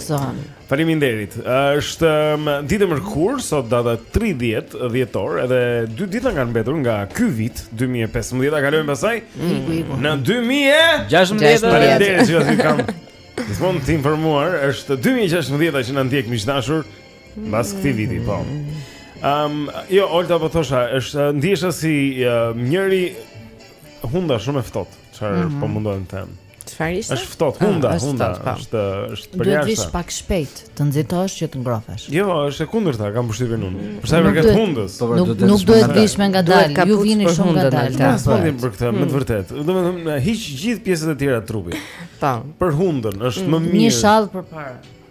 Gëzohem. Faleminderit. Është um, ditë e mërkurë,, sot data 30 dhjetor, edhe dy ditë kanë mbetur nga ky vit 2015, a kalojmë pastaj? Mm. Në 2016. Faleminderit që ju kam. Ti s'je e informuar, është 2016 që na ndjek miq të dashur mbas këtij viti, po. Ehm, um, jo, Olta po thosha, është ndihesha si uh, njëri hunda shumë e ftohtë, çfarë mm -hmm. po mundohem të them. Çfarë ishte? Është ftohtë, ah, hunda, është hunda, po. është është për jashtë. Duhet të vish pak shpejt, të nxitosh që të ngrohesh. Jo, është e kundërta, kam përshtypjen unë. Për sa i përket hundës, po, nuk nuk duhet të vish me ngadalë, ju vini shumë ngadalë. Ne s'folëm për këtë, me të hmm. vërtetë. Domethënë, hiq gjithë pjesët e tjera të trupit. Po. Për hundën është më hmm. mirë. Një shall përpara.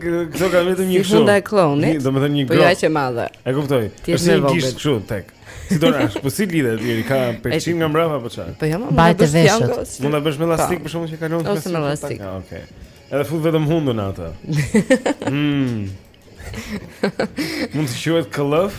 Këto kanë vetëm një kështu. Si hunda e kllounit. Domethënë një gropë. Po jo aq e madhe. E kuptoj. Është një gisht kështu tek. Si do rash, po si e lidh ti, ka perçim nga mbrapa apo çfarë? Po jam jo, me te veshët. Mund ta bësh me elastik për shkakun që kalon me Ose me elastik. Ah, okej. Edhe fut vetëm hundën atë. Mmm. Mund të quhet këllëf?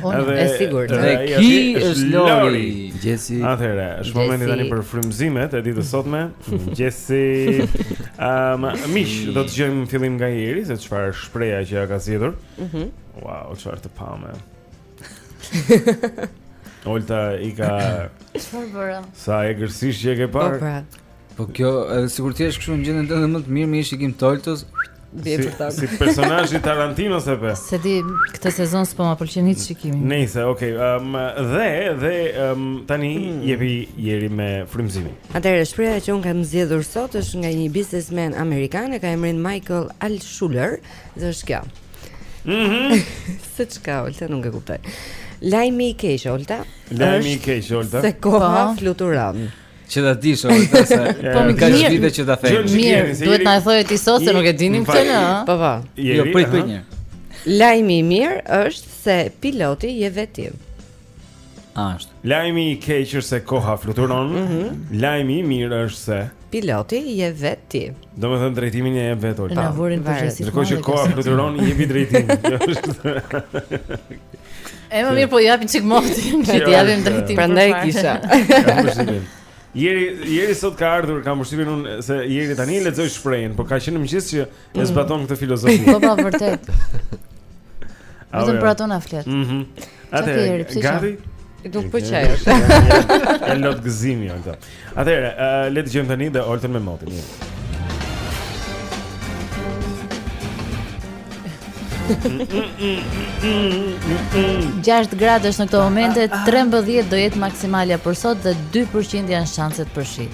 Unë e sigurt. Dhe ky është Lori. Gjesi. Atëherë, është momenti tani për frymëzimet e ditës sotme. Gjesi. Ehm, um, mish, do të dëgjojmë fillim nga Jeri se çfarë shprehje ka zgjedhur. Mhm. Mm wow, çfarë të pamë. Olta i ka Çfarë bëra? Sa egërsisht që e ke parë? Po pra. Po kjo, edhe sikur ti je kështu në gjendjen tënde më të mirë, me një shikim t'Oltës. Dhe si, për Si personazhi Tarantinos e pe. Se di këtë sezon s'po ma pëlqen hiç shikimi. Nëse, okay. Ëm um, dhe dhe um, tani mm. jepi Jeri me frymëzimin. Atëherë shprehja që unë kam zgjedhur sot është nga një biznesmen amerikan, e ka emrin Michael Altshuler, dhe është kjo. Mhm. Mm se çka, Olta nuk e kuptoj. Lajmi i keq, Olta. Lajmi i keq, Olta. Se koha po. fluturon. Që ta dish o, këtë se po më ka vite që ta them. Mirë, duhet na e thoje ti sot se nuk e dinim këtë ne. Po po. Jo, prit prit një. Lajmi i mirë është se piloti je vetë ti. Ashtu. Lajmi i keq është se koha fluturon. Mm -hmm. Lajmi i mirë është se piloti je vetë ti. Domethënë drejtimin e jep vetë Olta. Na vë në përgjegjësi. Ndërkohë që koha fluturon jepi drejtim. Jo, e më mirë po japin çik moti, ne i japim drejtim. Prandaj kisha. Jeri, jeri sot ka ardhur, kam përshtypjen unë se Jeri tani e lexoi shprehjen, por ka që në mëngjes që e mm. zbaton këtë filozofi. Po po vërtet. Vetëm jo. për ato na flet. Mhm. Atë, gati? Nuk po qaj. E lot gëzimi ato. Atëherë, uh, le të dëgjojmë tani dhe Oltën me motin. Mirë. Gjashtë gradë është në këto momente, 13 do jetë maksimalja për sot dhe 2% janë shanset për shi.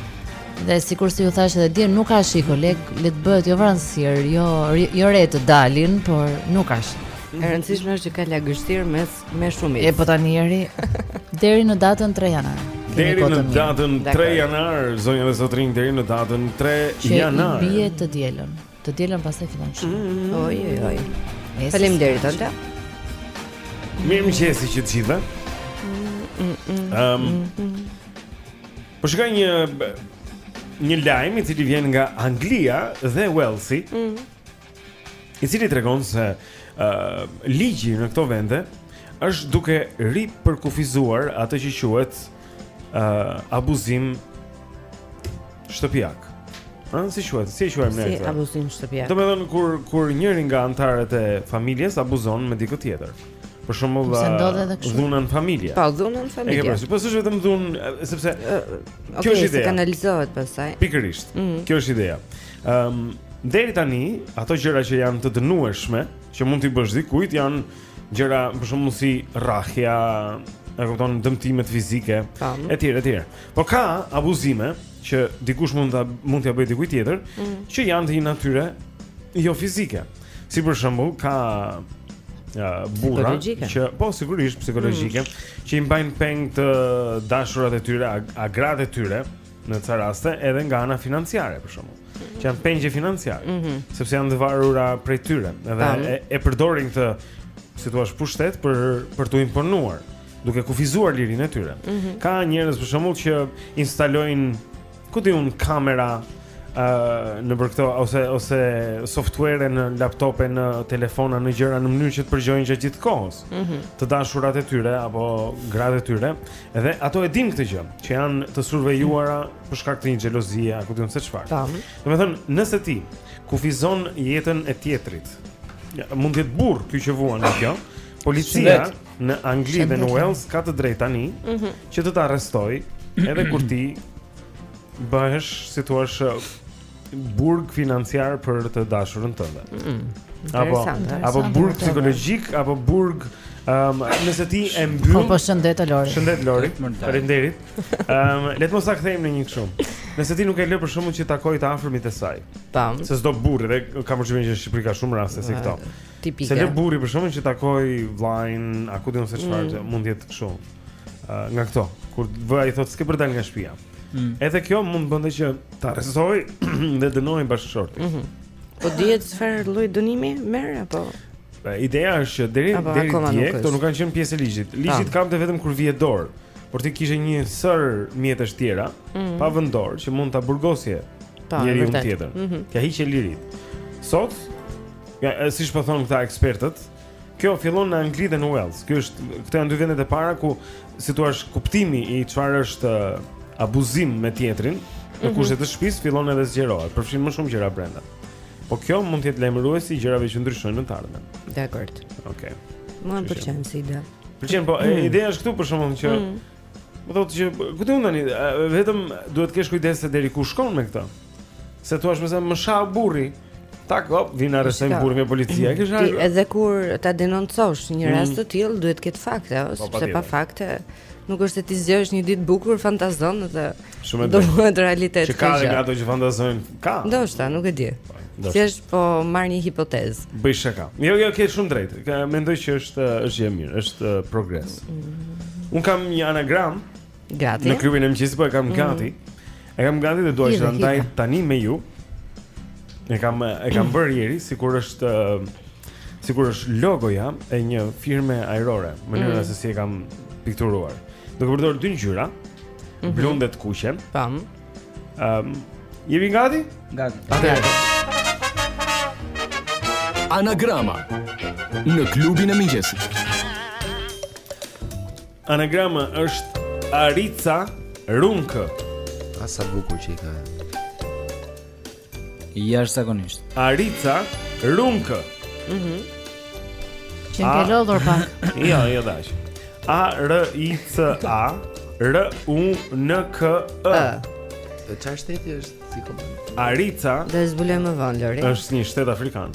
Dhe sikurse ju thashë dhe dje, nuk ka shi koleg, le të bëhet jo vranësirë, jo, jo re të dalin, por nuk ka shi. E rëndësishme është që ka lagështirë mes Me shumicë. E po tani eri deri në datën 3 janar. Deri në datën 3 janar, zonja dhe zotërinj, deri në datën 3 janar. Që i bie të dielën. Të dielën pastaj fillon shi. Mm. Oj oj oj. Faleminderit Olta. Mirëmëngjesi që të gjitha um, Po shihja një një lajm i cili vjen nga Anglia dhe Uellsi mm. i cili tregon se ë uh, ligji në këto vende është duke ripërkufizuar atë që quhet ë uh, abuzim shtëpiak. Ëh, si quhet? Si quhet më Si abuzim shtëpiak. Domethënë kur kur njëri nga anëtarët e familjes abuzon me dikë tjetër. Për shembull, dhuna në familje. Po, dhuna në familje. Ekë, po s'është vetëm dhunë, sepse uh, kjo është ideja. Kjo kanalizohet pastaj. Pikërisht. Mm -hmm. Kjo është ideja. Ëm um, deri tani ato gjëra që janë të dënueshme, që mund t'i bësh dikujt janë gjëra për shembull si rrahja, e kupton dëmtimet fizike etj etj. Por ka abuzime që dikush mund ta mund t'ia bëjë dikujt tjetër mm. që janë të një natyre jo fizike. Si për shembull ka uh, burra që po sigurisht psikologjike mm. që i mbajnë peng të dashurat e tyre, a, a gratë e tyre në ca raste edhe nga ana financiare për shembull. Që janë pengje financiare, mm -hmm. sepse janë të varura prej tyre, edhe e, e përdorin këtë si të thuash pushtet për për t'u imponuar, duke kufizuar lirinë e tyre. Mm -hmm. Ka njerëz për shembull që instalojnë ku di unë kamera uh, nëpër këto ose ose software në laptope, në telefona, në gjëra në mënyrë që të përgjojnë gjatë gjithë kohës. Mm -hmm. Të dashurat e tyre apo gratë e tyre Edhe ato e dinë këtë gjë, që janë të survejuara për shkak të një xhelozie a ku di unë se çfarë. Tam. Domethënë, nëse ti kufizon jetën e tjetrit, mund të jetë burrë ky që vuan nga kjo. Policia në Angli dhe në Uells ka të drejtë tani mhm. që të të arrestojë edhe kur ti bëhesh si të thuash burg financiar për të dashurën tënde. Mm -hmm. Apo apo burg psikologjik apo burg ëm um, nëse ti e mbyll. Po po shëndet Lori. Shëndet Lori. Faleminderit. Ëm um, le të mos ta kthejmë në një kështu. Nëse ti nuk e lë për shembull që të takojë të afërmit e saj. Tam. Se s'do burri dhe kam përshtypjen që në Shqipëri ka shumë raste si këto. Tipike. S'e lë burri për shembull që të takojë vllain, a ku di unë se çfarë, mm. mund të jetë kështu. Uh, nga këto, kur vëllai i thotë s'ke për të dalë nga shtëpia. Mm. Edhe kjo mund të bënte që ta rrezoj dhe dënoj bashkëshortin. Mm -hmm. Po dihet çfarë lloj dënimi merr apo? Pra, ideja është që deri apo, deri dje këto nuk kanë qenë pjesë e ligjit. Ligjit ah. kapte vetëm kur vihet dorë. Por ti kishe një sërë mjetesh tjera, mm -hmm. pa vënë dorë që mund ta burgosje po, njeriun tjetër. Mm -hmm. T'ia hiqje liritë. Sot, ja, siç po thonë këta ekspertët, Kjo fillon në Angli dhe në Wales. Ky është këto janë dy vendet e para ku si thua kuptimi i çfarë është uh, abuzim me tjetrin në mhm. kushte të shtëpisë fillon edhe zgjerohet. Përfshin më shumë gjëra brenda. Po kjo mund të jetë lajmëruesi i gjërave që ndryshojnë në të ardhmen. Dakor. Okej. Okay. Mua më pëlqen si ide. Pëlqen po, mm. ideja është këtu për shakanë që mm. me thënë të drejtën, vetëm duhet të kesh kujdes se deri ku shkon me këtë. Se thua se më shau burri. Tak, hop, vin arrestojnë burrin me policia. Kish ai. Edhe kur ta denoncosh një mm. rast të tillë, duhet të ketë fakte, po, sepse pa fakte nuk është se ti zgjohesh një ditë bukur, fantazon dhe shumë do të bëhet realitet. Që ka edhe ato që fantazojnë. Ka. Ndoshta, nuk e di. Do. Thjesht po marr një hipotezë. Bëj shaka. Jo, jo, ke shumë të drejtë. Ka mendoj që është është gjë e mirë, është uh, progres. Mm -hmm. Unë kam një anagram Gati. Në klubin e mëngjesit po e kam mm. gati. Mm. E kam gati dhe dua të ndaj tani me ju. E kam e kam bërë Ieri sikur është sikur është logoja e një firme ajrore, mënyra mm. se si e kam pikturuar. Duke përdor dy ngjyra, mm -hmm. blunë dhe të kuqen. Tam. Ehm, um, jemi gati? Gati. Atëherë. Anagrama në klubin e mëngjesit. Anagrama është Arica Runkë. A sa bukur që i ka. Jashtëzakonisht. Arica Runkë. Mhm. Mm qenke lodhur pak. Jo, jo dash. A R I C A R U N K E. Çfarë shteti është si komponent? Arica. Do ta zbulojmë më vonë Lori. Është një shtet afrikan.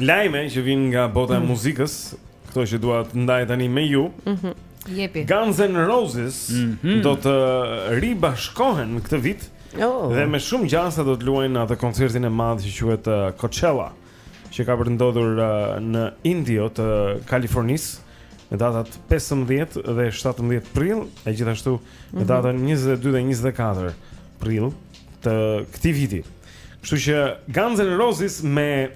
Lajme që vijnë nga bota e mm. muzikës, këto që dua t'i ndaj tani me ju. Mhm. Jepi. Guns N' Roses mm -hmm. do të ribashkohen këtë vit. Oh. Dhe me shumë gjasa do të luajnë në atë koncertin e madh që quhet uh, Coachella, që ka për të ndodhur uh, në Indio të Kalifornisë në datat 15 dhe 17 prill, e gjithashtu në mhm. datën 22 dhe 24 prill. të këtij viti. Kështu që Guns N' Roses me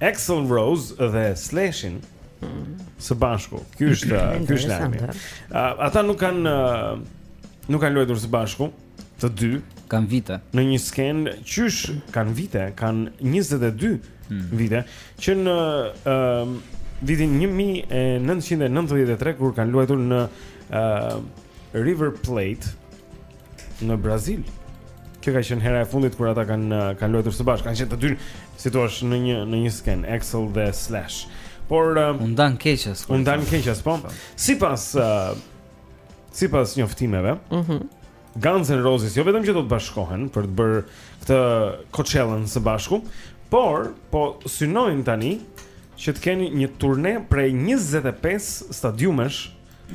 Axl Rose dhe Slash-in së bashku. Ky është, ky është lajmi. Ata nuk kanë nuk kanë luajtur së bashku të dy kanë vite. Në një skenë qysh kanë vite, kanë 22 hmm. vite që në ë uh, vitin 1993 kur kanë luajtur në ë uh, River Plate në Brazil. Kjo ka qenë hera e fundit kur ata kanë eh, kanë luajtur së bashku. Kanë qenë të dy, si thua, në një në një sken Axl dhe Slash. Por eh, u ndan keqas. U ndan keqas, po. Sipas uh, sipas njoftimeve, ëh, uh -huh. Guns N' Roses jo vetëm që do të bashkohen për të bërë këtë Coachella së bashku, por po synojnë tani që të kenë një turne prej 25 stadiumesh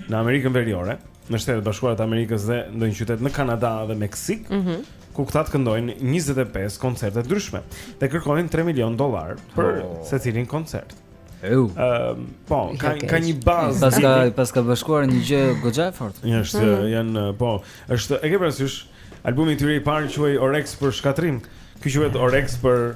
në Amerikën Veriore, në Shtetet e Bashkuara të Amerikës dhe ndonjë qytet në Kanada dhe Meksik, mm -hmm. ku këta të këndojnë 25 koncerte të ndryshme dhe kërkojnë 3 milion dollar për oh. secilin koncert. Ëh. Ehm, po, ka ka një bazë. Paska paska bashkuar një gjë goxha e fortë. Një është mhm. janë po, është e ke parasysh albumi i tyre i parë quhej Oreks për shkatrrim. Ky quhet Oreks për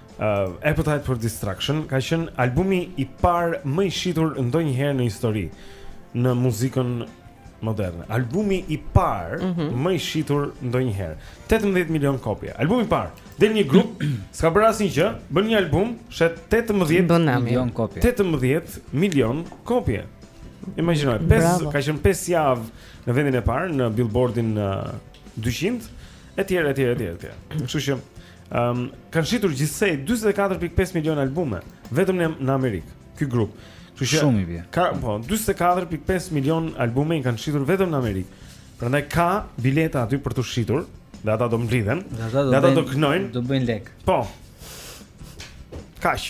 uh, Appetite for Destruction ka qenë albumi i parë më i shitur ndonjëherë në histori në muzikën moderne. Albumi i parë mm -hmm. më i shitur ndonjëherë. 18 milion kopje. Albumi i parë. Del një grup, s'ka bërë asnjë gjë, bën një album, shet 18 milion kopje. 18 milion kopje. Imagjino, ka qenë 5 javë në vendin e parë në Billboardin uh, 200 etj etj etj etj. Kështu që Ëm, kanë shitur gjithsej 44.5 milion albume vetëm në në Amerikë, ky grup. Kështu që Shumë i vjen. ka po 44.5 milion albume i kanë shitur vetëm në Amerikë. Prandaj ka bileta aty për t'u shitur dhe ata do mblidhen. Dhe ata do Dhe ata bëjnë- do knojnë. Do bëjnë lek. Po. Kaq.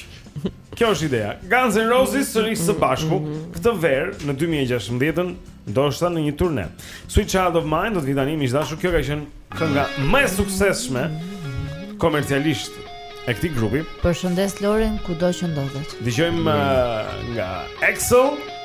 Kjo është ideja. Guns N' Roses sërish së bashku mm -hmm. këtë verë në 2016-ën, ndoshta në një turne. Sweet Child of Mine do të vi tani miq të dashur, kjo ka qenë kënga më e suksesshme komercialisht e këtij grupi. Përshëndes Lorin kudo që ndodhet. Dëgjojmë uh, nga Axl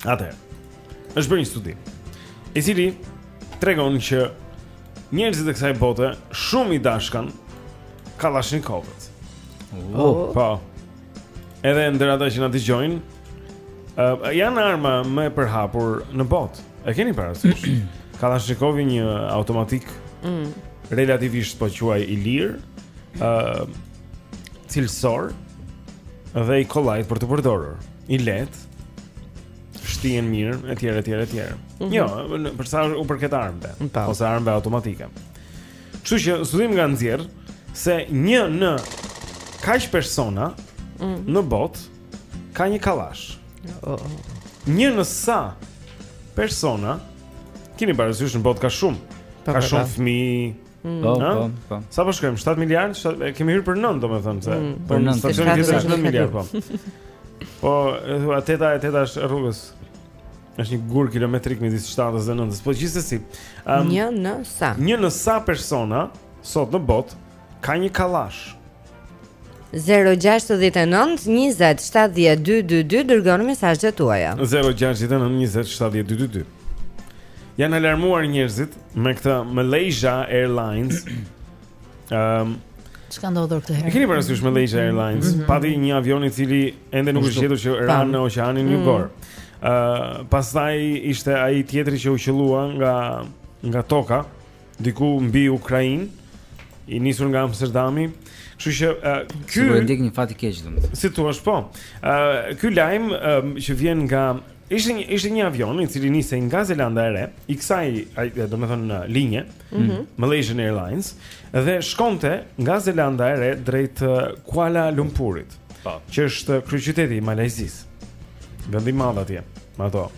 Atëherë, është bërë një studim i cili tregon që njerëzit e kësaj bote shumë i dashkan Kalashnikovët. Oh. oh, po. Edhe ndër ata që na dëgjojnë, uh, janë arma më e përhapur në botë. E keni parasysh? Kalashnikovi një automatik mm. relativisht po quaj i lirë, ë uh, cilësor dhe i kollajt për t'u përdorur. I lehtë, shtihen mirë etj etj etj. Mm -hmm. Jo, për sa u përket armëve ose armëve automatike. Kështu që studimi na nxjerr se një në kaq persona mm -hmm. në botë ka një kallash. Oh, oh. Një në sa persona keni parasysh në botë ka shumë. Ka shumë fëmijë, Mm. Po, po, po. Sa po shkojmë? 7 miliard? Kemi hyrë për 9, domethënë se. Mm. Për 9, po, stacioni tjetër është 9 miliard, po. Po, thua teta e teta është rrugës. Është një gur kilometrik midis 7-s dhe 9-s. Po gjithsesi, um, një në sa? Një në sa persona sot në botë ka një kallash. 0-6-19-27-12-22 Dërgoni mesazhet tuaja 0-6-19-27-12-22 Janë alarmuar njerëzit me këtë Malaysia Airlines. Ehm, um, ç'ka ndodhur këtë herë? Keni parasysh Malaysia Airlines, mm -hmm. pati një avion i cili ende nuk është gjetur që ra në oqeanin jugor. Ëh, mm -hmm. uh, pastaj ishte ai tjetri që u qëllua nga nga toka. diku mbi Ukrainë, i nisur nga Amsterdami. Kështu që ky Sigur e ndjek një fat i keq domethënë. Si të thuash po? Ë ky lajm që vjen nga ishte një ishte një avion i cili nisej nga Zelanda e Re, i kësaj domethënë linje, mm -hmm. Malaysian Airlines dhe shkonte nga Zelanda e Re drejt Kuala Lumpurit. Po. Që është kryeqyteti i Malajzisë. Vendi i madh atje, me ato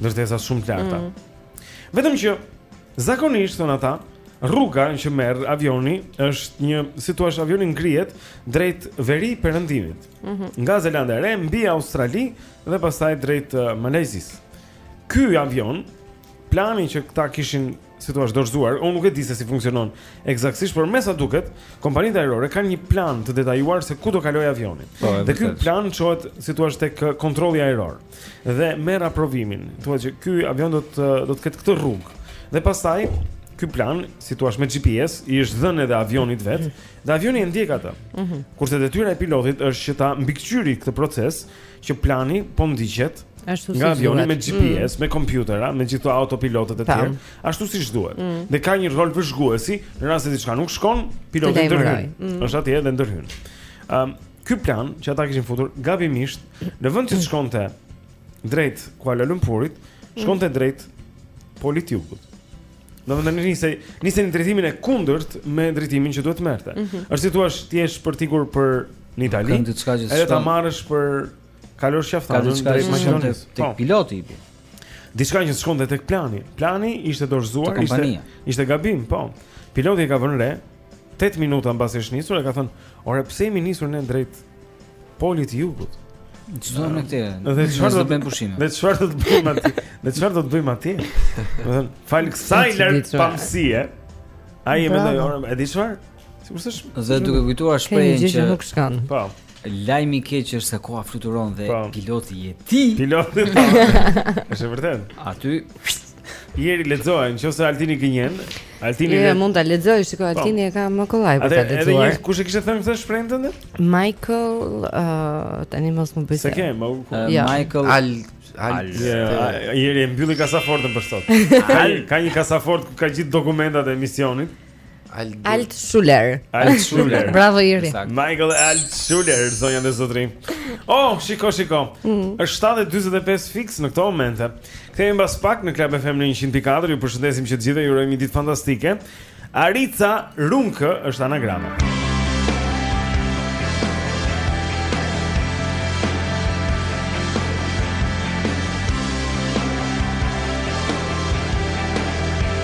ndërtesa shumë të larta. Mm -hmm. Vetëm që Zakonisht thonë ata, rruga që merr avioni është një, si të thuash, avioni ngrihet drejt veri perëndimit. Mm -hmm. Nga Zelanda e Re mbi Australi dhe pastaj drejt uh, Malajzisë. Ky avion plani që këta kishin si të thuash dorëzuar, unë nuk e di se si funksionon ekzaktësisht, por me sa duket, kompanitë ajrore kanë një plan të detajuar se ku do kalojë avioni. Po, dhe ky plan çohet si të thuash tek uh, kontrolli ajror. dhe merr aprovimin. Thuaj që ky avion do të do të ketë këtë rrugë. Dhe pastaj ky plan, si të thuash me GPS, i është dhënë edhe avionit vetë, mm. dhe avioni e ndjek atë. Mm -hmm. Kurse detyra e pilotit është që ta mbikëqyrë këtë proces që plani po ndiqet ashtu si duhet. Nga avioni me GPS, mm. me kompjutera, me gjithë autopilotët e tjera, ashtu siç duhet. Mm. Dhe ka një rol vëzhguesi, në rast se diçka nuk shkon, piloti ndërhyn. Mm. Është atje dhe ndërhyn. Ëm um, Ky plan që ata kishin futur gabimisht, në vend që të shkonte drejt Kuala Lumpurit, mm. shkonte drejt Polit të Jugut. Domethënë nisej, nisej në drejtimin e kundërt me drejtimin që duhet të merrte. Mm -hmm. Është si të thuash, ti je shpërtikur për në Itali. Kanë diçka që s'ka. Edhe ta marrësh për të kalosh Qafë Thanën drejt Maqedonisë. Tek po. piloti i bie. Diçka që s'shkonte tek plani. Plani ishte dorëzuar, ishte ishte gabim, po. Piloti e ka vënë re, 8 minuta mbasi është nisur e ka thënë, "Ore pse jemi nisur ne drejt polit të jugut?" Çdo me këtë. Dhe çfarë do të bëjmë pushime? Dhe çfarë do të bëjmë aty? Dhe çfarë do të bëjmë aty? Domethënë, "Falë kësaj largpamësie." Ai më ndaj orë, e di çfarë? Sigurisht është. Dhe duke kujtuar shprehjen që gjë nuk shkon. Po. Lajmi i keq është se koha fluturon dhe po. piloti je ti. Piloti. Është vërtet. Aty Jeri lexoja, nëse Altini gënjen, Altini le... mund ta lexoj, shikoj po. Altini e ka më kollaj për ta lexuar. Edhe kush e kishte thënë këtë shprehjen tënde? Michael, uh, tani mos më bëj. S'e ke, më u. Uh, ja. Michael Al Al Jeri e mbylli kasafortën për sot. Ka një kasafortë ku ka gjithë dokumentat e misionit. Alt Schuler. Alt Schuler. Bravo Jeri. Michael Alt Schuler, zonja dhe zotërinj. Oh, shiko, shiko. Mm. Është 7:45 fiks në këtë moment. Kthehemi mbas pak në Club FM në 104. Ju përshëndesim që të gjithëve ju urojmë një ditë fantastike. Arica Runkë është anagrama.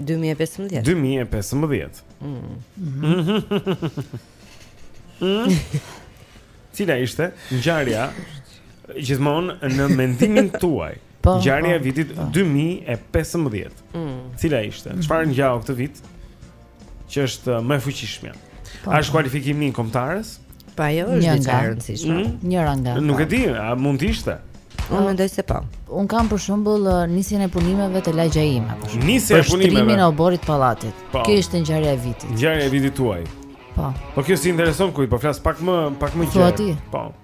2015. 2015. Cila ishte ngjarja gjithmonë në mendimin tuaj? Po, ngjarja e po, vitit po. 2015. Mm. Cila ishte? Çfarë ngjau këtë vit? që është më e fuqishmja. Po. A është kualifikimi i kombëtares? Po ajo është diçka e rëndësishme. Mm? Njëra nga. Nuk e di, a mund të ishte? Unë mendoj se po. Unë kam për shembull uh, nisjen e punimeve te lagjja ime. Nisja e punimeve. Për shtrimin e oborrit të pallatit. Po. Kjo ishte ngjarja e vitit. Ngjarja e vitit tuaj. Po. Po kjo s'i intereson kujt? Po flas pak më pak më gjerë. Po.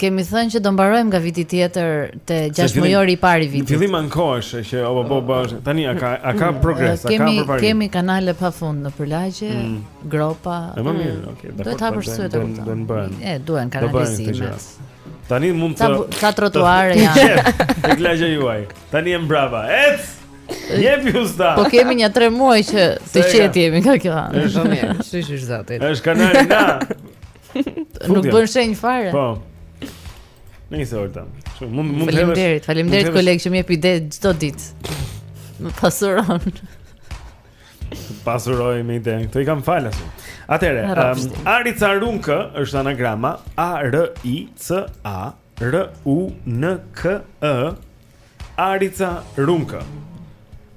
Kemi thënë që do mbarojmë nga viti tjetër te 6 mujori i parë i vitit. Në fillim ankohesh që o baba baba është tani a ka a ka mm, progres, a ka përparim. Kemi kanale pa fund nëpër lagje, mm. gropa. Është më mirë, mm. okay. Do ta hapësh sytë ato. Do të bëhen. E, duhen kanalizime. Tani mund të ka trotuare janë. Te lagjja juaj. Tani jam brava. Ec! Jepi usta. Po kemi një 3 muaj që të qetë jemi nga kjo anë. Është mirë. Shyqyr Zotit. Është kanali na. Nuk bën shenjë fare. Po. Nëse ulta. Shumë mund mund të hedhësh. Faleminderit, faleminderit koleg që më jep ide çdo ditë. Më pasuron. Pasuroj me ide. Këto i kam falas. Atëherë, um, Arica Runkë është anagrama A R I C A R U N K E Arica Runkë.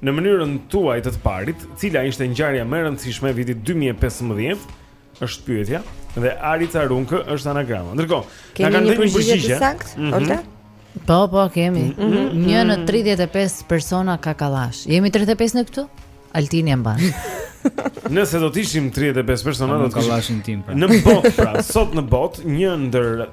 Në mënyrën tuaj të të parit, cila ishte ngjarja më e rëndësishme e vitit 2015? Është pyetja dhe Arica Runkë është anagrama. Ndërkohë, na kanë dhënë një përgjigje. Mm -hmm. Po, po, kemi. Mm -hmm. Një në 35 persona ka kallash. Jemi 35 ne këtu? Altini e mban. Nëse do të ishim 35 persona do të kallashin tim pra. Në botë pra, sot në botë, një ndër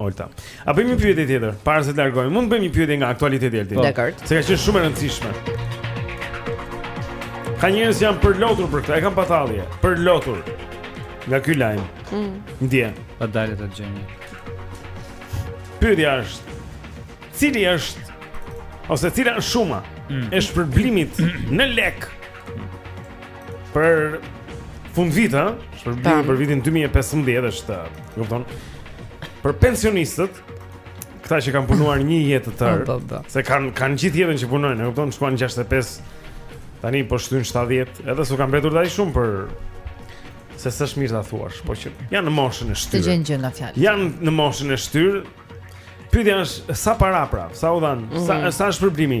Olta. A bëjmë një pyetje tjetër para se të largohemi? Mund të bëjmë një pyetje nga aktualiteti i ditës. Dakord. Se ka qenë shumë e rëndësishme. Ka njerëz që janë përlotur për këtë, e kam pa tallje, përlotur. Nga ky lajm. Mm. Ndje. Pa dale ta gjeni. Pyetja është, cili është ose cila është shuma mm. e shpërblimit në lek për fundvit, ha? Shpërblim për vitin 2015 është, e kupton? Për pensionistët, këta që kanë punuar një jetë të tërë, po, po, po. se kanë kanë gjithë jetën që punojnë, e kupton, shkuan 65. Tani po shtyn 70, edhe s'u ka mbetur tani shumë për se s'është mirë ta thuash, po që janë në moshën e shtyrë. Të gjejmë ndonjë fjalë. Janë në moshën e shtyrë. Pyetja është sa para, pra, sa u dhanë, mm -hmm. sa mhm. sa shpërblimi?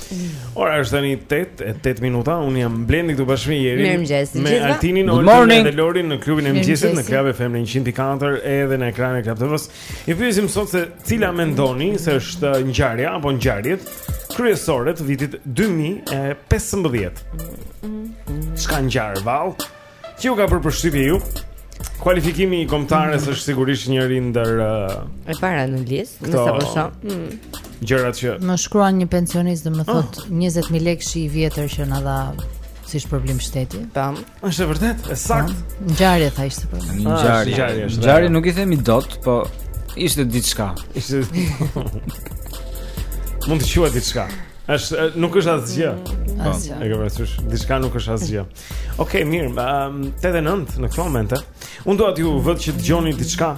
Ora është tani 8 e 8 minuta. Unë jam Blendi këtu bashkë me Jerin. Me Altinin, Oltën dhe Lorin në klubin e mëngjesit në Club FM në 104 edhe në ekranin e Club TV-së. Ju pyesim sot se cila mendoni se është ngjarja apo ngjarjet kryesore të vitit 2015. Ç'ka ngjarë vallë? Që ju ka bërë përshtypje juve? Kualifikimi i kombëtares mm. është sigurisht njëri ndër uh, e para në listë, me sa po shoh. Mm. Gjërat që më shkruan një pensionist dhe më ah. thotë oh. 20000 lekëshi i vjetër që na dha si shpërblim shteti. Tam. Është e vërtetë, e saktë. Po. Ngjarje tha ishte po. Ngjarje. Ah, Ngjarje nuk i themi dot, po ishte diçka. Ishte Mund të quhet diçka. Është nuk është asgjë. Asgjë. E ke parasysh, diçka nuk është asgjë. Ok, mirë, um, tetë edhe nëntë në këto momente Unë dua t'ju vë që të dëgjoni diçka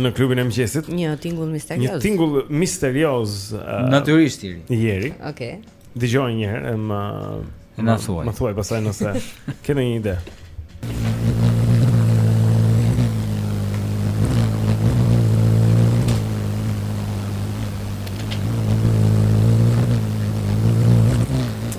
Në klubin e mëngjesit Një tingull misterioz Një tingull misterioz uh, Natyrisht i ri Jeri Ok Dëgjoje njëherë E më E më thuaj Më thuaj pastaj nëse Ke një ide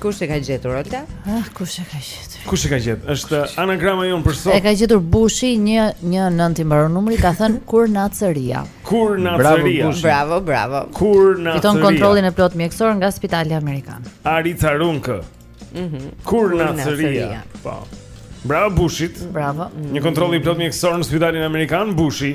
Kush e ka gjetur Olta? Ah, kush e ka gjetur? Kush e ka gjetur? Është anagrama jonë për sot. E ka gjetur Bushi 119 i mbaron numri, ka thënë kurnacëria. Kurnacëria. Bravo, bravo, bravo. Kurnacëria. Fiton kontrollin e plotë mjekësor nga Spitali Amerikan. Ari Tarunkë. Mhm. Mm kurnacëria. Po. Bravo Bushit. Bravo. Një kontroll i plotë mjekësor në Spitalin Amerikan Bushi.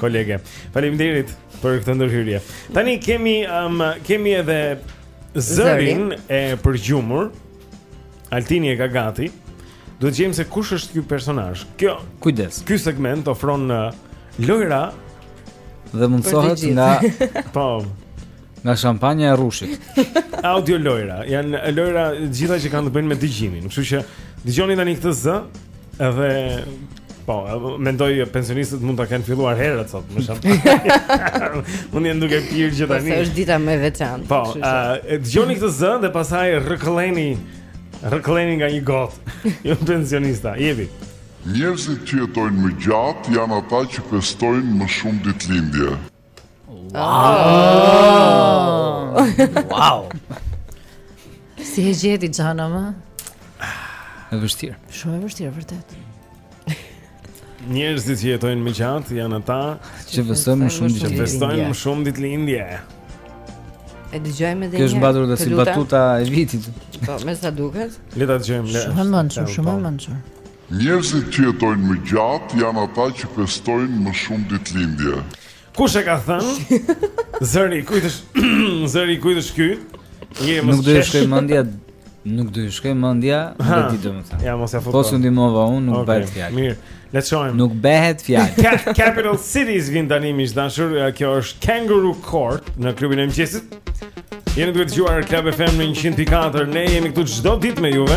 kolege. Faleminderit për këtë ndërhyrje. Tani kemi um, kemi edhe zërin e përgjumur. Altini e ka gati. Duhet të gjejmë se kush është ky personazh. Kjo, kujdes. Ky segment ofron uh, lojra dhe mundësohet nga po Nga shampanja e rrushit. Audio lojra, janë lojra të gjitha që kanë të bëjnë me dëgjimin. Kështu që dëgjoni tani këtë zë, edhe po, mendoj pensionistët mund ta kenë filluar herët sot me shampanja. Mund të jenë duke pirë që tani. Sa është dita më e veçantë. Po, dëgjoni këtë zë dhe pastaj rrëkëlleni rrëkëlleni nga një gotë. Jo pensionista, jepi. Njerëzit që jetojnë më gjatë janë ata që festojnë më shumë ditëlindje. Wow! Wow! Si e gjeti Xhana më? E vështirë. Shumë e vështirë vërtet. Njerëzit që jetojnë më gjatë janë ata që festojnë më shumë ditë, festojnë më shumë ditë lindje. E dëgjojmë edhe një. Kjo është mbajtur dhe si batuta e vitit. Po, me sa duket. Le ta dëgjojmë. Shumë e mençur, shumë e mençur. Njerëzit që jetojnë më gjatë janë ata që festojnë më shumë ditëlindje. Kush e ka thënë? Zëri i kujt është? Zëri i kujt është ky? Je më Nuk do të shkojë mendja Nuk do të shkojë mendja, do ti domethënë. Ja mos ia fut. Po s'u ndihmova unë, nuk bëhet fjalë. Mirë. Le të shohim. Nuk bëhet fjalë. Capital Cities vjen tani miq të dashur, kjo është Kangaroo Court në klubin e mëngjesit. Jeni duke dëgjuar Club FM në 104 Ne jemi këtu çdo ditë me juve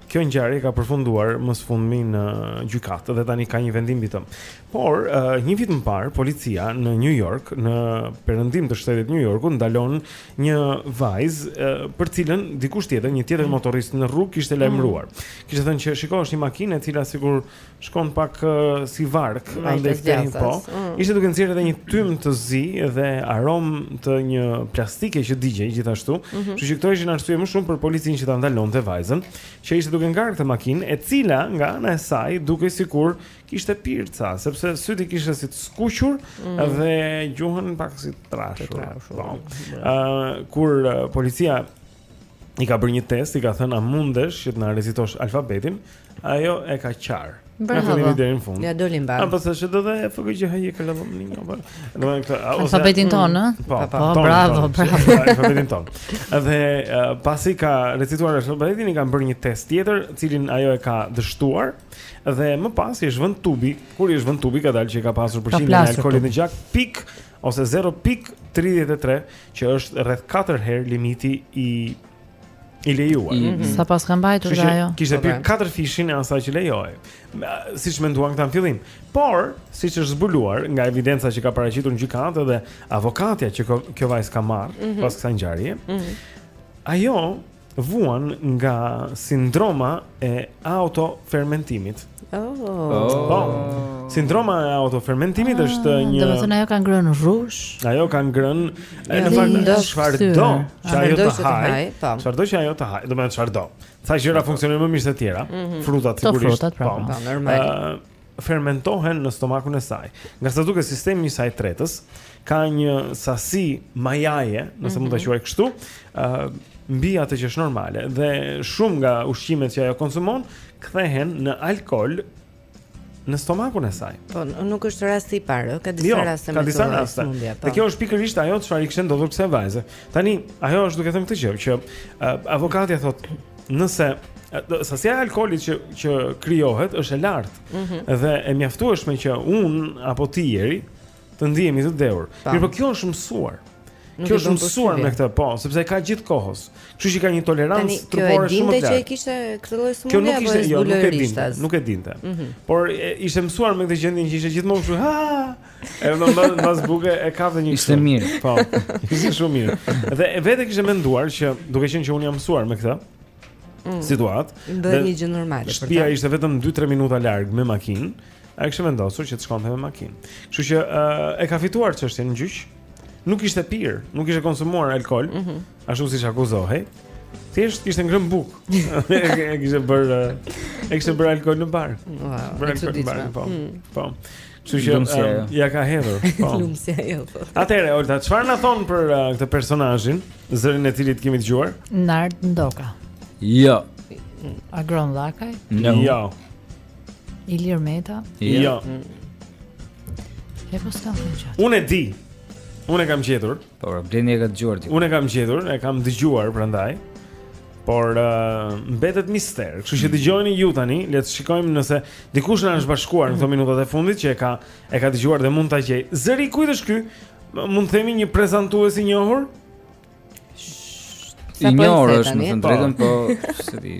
Kjo ngjarje ka përfunduar më së fundmi në gjykatë dhe tani ka një vendim mbi të. Por, uh, një vit më parë, policia në New York, në perëndim të shtetit të New Yorkut, ndalon një vajzë uh, për cilën dikush tjetër, një tjetër mm. motorist në rrugë kishte lajmëruar. Mm. Kishte thënë që shiko është një makinë e cila sikur shkon pak uh, si varkë andaj ftehin po. Mm. Ishte duke nxjerrë edhe një tym të zi dhe aromë të një plastike që digjej gjithashtu. Mhm. Kështu mm -hmm. që këto ishin arsye më shumë për policinë që ta ndalonte vajzën, që ishte duke ngarë këtë makinë, e cila nga ana e saj dukej sikur kishte pirë ca, sepse sytë i kishte si të skuqur mm. dhe gjuhën pak si të trashur. Ëh, po. kur policia i ka bërë një test, i ka thënë a mundesh që të na recitosh alfabetin, ajo e ka qarë. Bravo. Ne kemi deri në fund. Ia doli mbarë. Apo thashë do të FGJ hajë ka lëvon një apo. Do të thotë ose alfabetin tonë, ë? Po, po, po, po bravo, tonë, bravo. Alfabetin tonë. Dhe uh, pasi ka recituar alfabetin, i kanë bërë një test tjetër, të cilin ajo e ka dështuar dhe më pas i është vënë tubi, kur i është vënë tubi ka dalë që ka pasur përqindjen e alkoolit në gjak, pikë ose 0.33 që është rreth 4 herë limiti i i lejuar. Mm -hmm. Sa paska mbajtur Kishte, ajo? Kishte pirë 4 fishin e asaj që lejohej. Siç menduan këta në fillim. Por, siç është zbuluar nga evidenca që ka paraqitur në gjykatë dhe avokatja që kjo vajzë ka marrë mm -hmm. pas kësaj ngjarje, mm -hmm. ajo vuan nga sindroma e autofermentimit. Oh. oh. Po. Sindroma e autofermentimit ah, është një Domethënë ajo ka ngrënë rrush. Ajo ka ngrënë në jo, fakt çfarëdo që ajo të hajë. Po. Çfarëdo që ajo të hajë, domethënë çfarëdo. Ca gjëra funksionojnë më mirë se të tjera, mhm. frutat sigurisht. Po, frutat pra, po. po. normal. fermentohen në stomakun e saj. Nga sa duket sistemi i saj tretës ka një sasi majaje, nëse mm -hmm. mund ta mhm. quaj kështu, ë uh, mbi atë që është normale dhe shumë nga ushqimet që ajo konsumon kthehen në alkool në stomakun e saj. Po, nuk është rasti i parë, ka disa jo, raste më të tjera. Ka disa raste. Dhe po. kjo është pikërisht ajo çfarë i kishte ndodhur kësaj vajze. Tani, ajo është duke thënë këtë gjë që uh, avokatja thotë nëse sasia e alkoolit që që krijohet është e lartë. Mm -hmm. Dhe e mjaftueshme që unë apo ti Eri të ndihemi të dehur. Mirëpo kjo është mësuar. Kjo është mësuar me këtë, po, sepse e ka gjithë kohës. Kështu që ka një tolerancë trupore shumë të lartë. Kjo e dinte që e kishte këtë lloj sëmundje apo nuk ishte, jo, nuk e dinte, nuk e dinte. Mm -hmm. Por ishte mësuar me këtë gjendje që ishte gjithmonë kështu, ha, Edhe në mbas, mbas buke e ka dhe një Ishte kështu. mirë. Po, ishte shumë mirë. Dhe e vetë e kishte menduar që duke qenë që unë jam mësuar me këtë situatë, Dhe Dhe një gjë normale për shtëpia ta. ishte vetëm 2-3 minuta larg me makinë, ai kishte vendosur që të shkonte me makinë. Kështu që ë, e ka fituar çështjen në gjyq. Nuk kishte pirë, nuk kishte konsumuar alkool, Mhm. ashtu siç akuzohej. Thjesht kishte ngrënë bukë. e kishte bërë ë, e kishte bërë alkool në bark. Wow, Bërë e alkool në bark, çuditshme. po. Mm. Po. Kështu që Lum si ajo, um, jo. ia ka hedhur. Po. Lum si ajo. Po. Atëherë, Olta, çfarë na thua për uh, këtë personazhin, zërin e cilit kemi dëgjuar? Nard Ndoka. Jo. Agron Llakaj? No. Jo. Ilir Meta? Jo. jo. E po s'e kam gjetur. Unë e di. Unë e kam gjetur. Po, pra, Blendi e ka dëgjuar ti. Unë e kam gjetur, e kam dëgjuar prandaj. Por uh, mbetet mister. Kështu që mm. dëgjojeni ju tani, le të shikojmë nëse dikush na është bashkuar në këto mm. minutat e fundit që e ka e ka dëgjuar dhe mund ta gjejë. Zëri i kujt është ky? Mund të themi një prezantues i njohur? I njohur është, me thënë të drejtën, po, po. s'e di.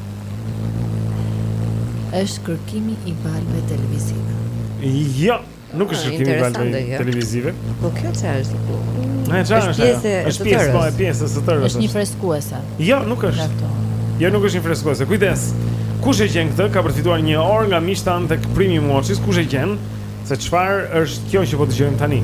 Është kërkimi i valëve televizive. Jo, nuk është ah, kërkimi i valëve televizive. Po kjo çfarë është këtu? Ne çfarë është? Pjesë e është pjesë, po e pjesë e së tërës. Është një freskuese. Jo, nuk është. Jo, nuk është një freskuese. Kujdes. Kush e gjen këtë? Ka përfituar një orë nga Mishtan tek Primi Moçis. Kush e gjen? Se çfarë është kjo që po dëgjojmë tani?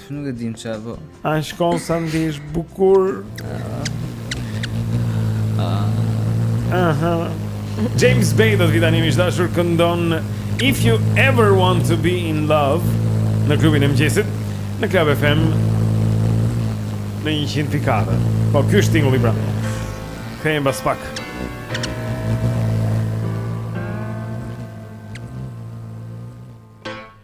Nuk e dim çfarë po. A shkon sa ndish bukur? Aha. James Bay do të vijë tani miq të dashur këndon If you ever want to be in love në klubin e mëngjesit në Club FM në 100.4. Po ky është tingulli pra. Kthehemi pas pak.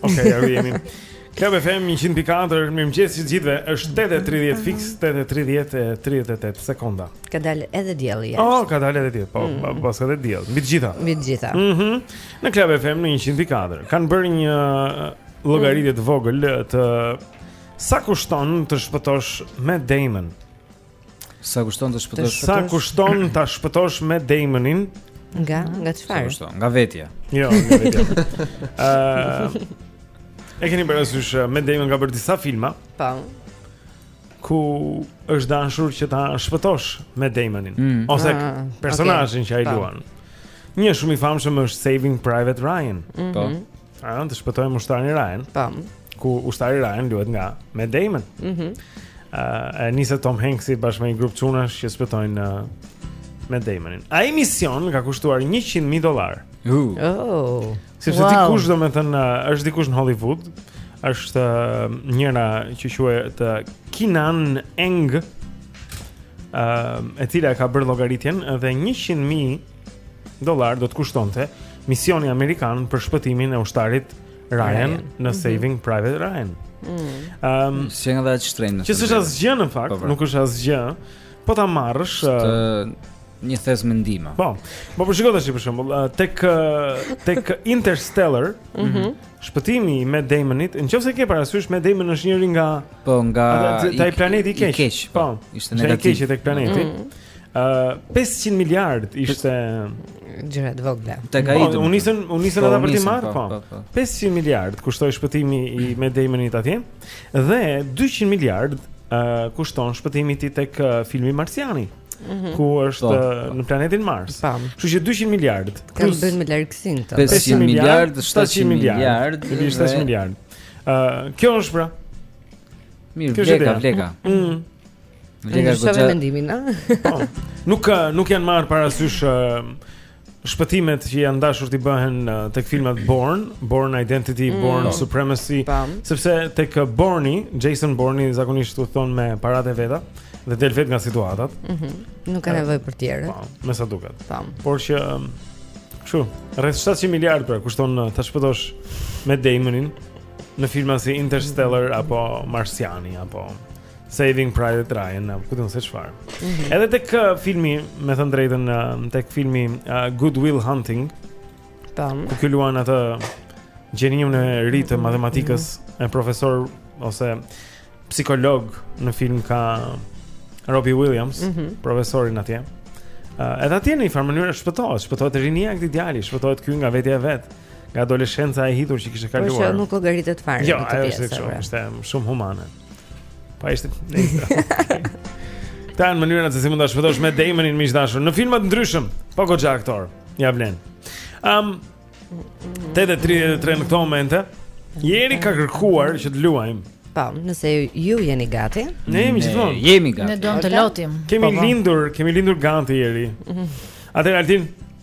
Okej, okay, ja vijmë. Club FM 100.4, mirëmëngjes të gjithëve, është 8.30 fiks, 8.30 e 38 sekonda. Ka dalë edhe dielli jashtë. Oh, ka dalë edhe dielli, po, mm -hmm. paska dhe diell, mbi të gjitha. Mbi të gjitha. Mm -hmm. Në Club FM në 100.4, kanë bërë një llogaritje të mm -hmm. vogël të sa kushton të shpëtosh Matt Damon. Sa kushton të shpëtosh? Sa kushton ta shpëtosh me Damonin? Nga, nga çfarë? Sa kushton? Nga vetja. Jo, nga vetja. Ëh. E keni parasysh Matt Damon ka bërë disa filma? Po. Ku është dashur që ta shpëtosh Matt Damonin mm. ose ah, personazhin okay. që ai luan. Një shumë i famshëm është Saving Private Ryan. Po. Mm -hmm. Të shpëtojmë ushtarin Ryan. Tam. Po. Ku ushtari Ryan luhet nga Matt Damon. Mhm. Mm uh, niset Tom Hanksi bashkë me një grup çunash që të shpëtojnë uh, Matt Damonin. Ai mision ka kushtuar 100.000 dollarë. Uh. Oh. Sepse wow. dikush domethënë uh, është dikush në Hollywood, është uh, njëra që quhet uh, Kinan Eng, uh, e cila ka bërë llogaritjen dhe 100.000 dollarë do të kushtonte misioni amerikan për shpëtimin e ushtarit Ryan në mm -hmm. Saving Private Ryan. Ëh, mm. um, s'qenka aq shtrenjtë. Që s'është asgjë në fakt, po, po. nuk është asgjë. Po ta marrësh të një thes me ndihmë. Po. Po po shikoj tash për shembull, tek tek Interstellar, ëh, mm -hmm. shpëtimi i Matt Damonit, në qoftë se ke parasysh Matt Damon është njëri nga po nga ai planeti i keq. Po. po. Ishte negativ. Ishte i keqi tek planeti. Mm -hmm. 500 miliard ishte gjëra të vogla. Tek ai. Po, u nisën, u nisën po, ata për ta marrë, po. 500 po, po. miliard kushtoi shpëtimi i Matt Damonit atje dhe 200 miliard uh, kushton shpëtimi i tij tek uh, filmi Marsiani. Mm -hmm. ku është uh, në planetin Mars. Kështu që 200 miliard plus bën me largësinë këto. 500 miliard, 700 miliard, 700 miliard. Ë, kjo është pra. Mirë, vleka, vleka. Mm. Ndryshove mendimin, a? Po. Nuk eh, nuk janë marrë parasysh eh, shpëtimet që janë dashur t'i bëhen eh, tek filmat Bourne, Bourne Identity, mm. Bourne mm. Supremacy, Tam. sepse tek Borni, Jason Borni zakonisht udhëton me paratë e veta dhe del vetë nga situatat. Mhm. Mm nuk ka nevojë për tjerë. Po, me sa duket. Po. Por që kështu, rreth 700 miliardë pra kushton ta shpëtosh Matt Damonin në filma si Interstellar apo Marsiani apo Saving Private Ryan, apo ku di unë se çfarë. Mm -hmm. Edhe tek uh, filmi, me thënë të drejtën, uh, tek filmi uh, Good Will Hunting. Tam. Ku ky luan atë gjeniun e ri të mhm. matematikës, mm -hmm. e profesor ose psikolog në film ka Robin Williams, mm -hmm. profesorin atje. Uh, edhe atje në një farë mënyrë shpëtohet, shpëtohet rinia e këtij djali, shpëtohet ky nga vetja e vet nga adoleshenca e hidhur që kishte po, kaluar. Po që nuk llogaritet fare jo, këtë pjesë. Jo, është shumë humane, Pa ishte. Pra në mënyrën se si mund ta shpëtosh Matt Damonin miq të dashur në filma të ndryshëm, po goxha aktor. Ia vlen. Um 8:33 në këto momente. Jeri ka kërkuar që të luajmë. Po, nëse ju jeni gati. Ne jemi gjithmonë. Jemi gati. Ne duam të lozim. Kemi po, po. lindur, kemi lindur gati Jeri. Mhm. Atëherë Altin,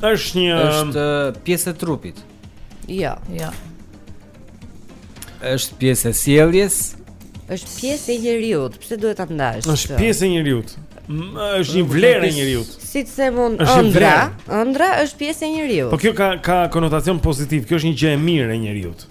Është një është pjesë e trupit. Jo, jo. Është pjesë e sjelljes. Është pjesë e njeriut, pse duhet ta ndash? Është pjesë e njeriut. Është një vlerë e njeriut. Si të them unë, ëndrra, ëndrra është pjesë e njeriut. Po kjo ka ka konotacion pozitiv, kjo është një gjë e mirë e njeriut.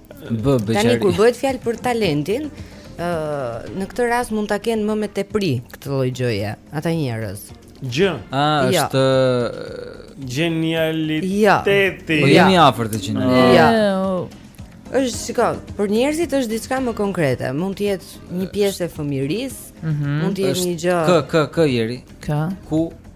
Bë beqari. Tani kur bëhet fjalë për talentin, ë uh, në këtë rast mund ta kenë më me tepri këtë lloj gjëje, ata njerëz. Gj. A jo. është gjenialiteti. Jo. Po jemi jo. afër gjenialitetit. Jo. jo. Është shiko, për njerëzit është diçka më konkrete. Mund të jetë një pjesë e fëmijërisë, mm -hmm. mund të jetë një gj. K k k Jeri. K. Ku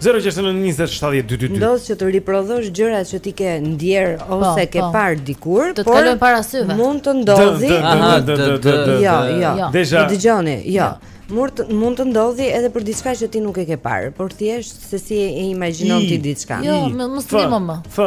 069 20 70 222. Ndodh që të riprodhosh gjëra që ti ke ndier po, ose ke po. parë dikur, të të kalojnë para syve. Mund të ndodhi. Jo, jo. jo. Dëgjoni, jo. Mund të mund të ndodhi edhe për diçka që ti nuk e ke parë, por thjesht se si e imagjinon ti diçka. Jo, mos thuaj më. F.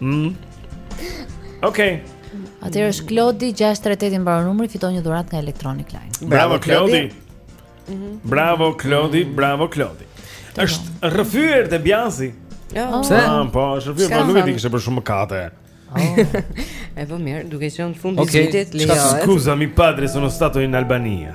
Mm. Okej. Okay. Atëherë është Klodi 638 i mbaron numri, fiton një dhuratë nga Electronic Line. Bravo Klodi. Mhm. Bravo Klodi, bravo Klodi. Është rrëfyer te Biazi. Jo. Oh. Pse? Ah, po, është rrëfyer, po nuk e di kishte për shumë mëkate. Oh. e po mirë, duke qenë fundi okay. i vitit, lejohet. Okej. Scusami padre, sono stato in Albania.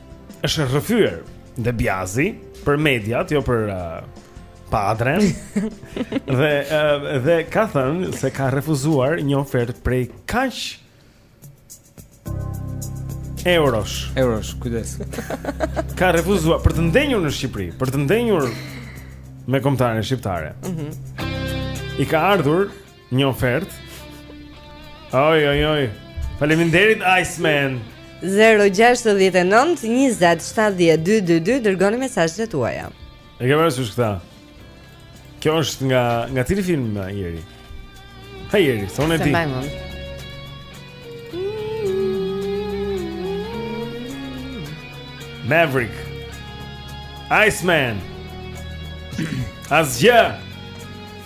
është rrëfyer De Biazi për mediat, jo për uh, padren. dhe uh, dhe ka thënë se ka refuzuar një ofertë prej kaq eurosh. Eurosh, kujdes. ka refuzuar për të ndenjur në Shqipëri, për të ndenjur me kombëtaren shqiptare. Mhm. Mm I ka ardhur Një ofertë. Oj oj oj. Faleminderit Iceman. 0692070222 dërgoni mesazhet tuaja. E ke parasysh këta? Kjo është nga nga cili film më? Iceman, thonë ti. Maverick. Iceman. Asgjë.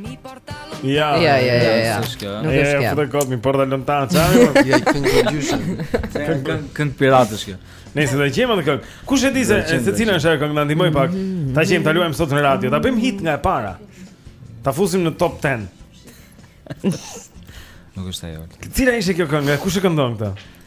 Mi porta Ja, ja, ja, ja, ja. Nuk është kjo. Nuk është kjo. Ja, fute kot, mi porta lontan, çfarë? Ja, këngë gjyshe. Këngë këngë piratësh kjo. Nëse do të gjejmë atë këngë. Kush e di se cila është ajo këngë, na ndihmon pak. Mhm. Ta gjejmë, ta luajmë sot në radio, ta bëjmë hit nga e para. Ta fusim në top 10. Nuk është ajo. Cila ishte kjo këngë? Kush e këndon këtë?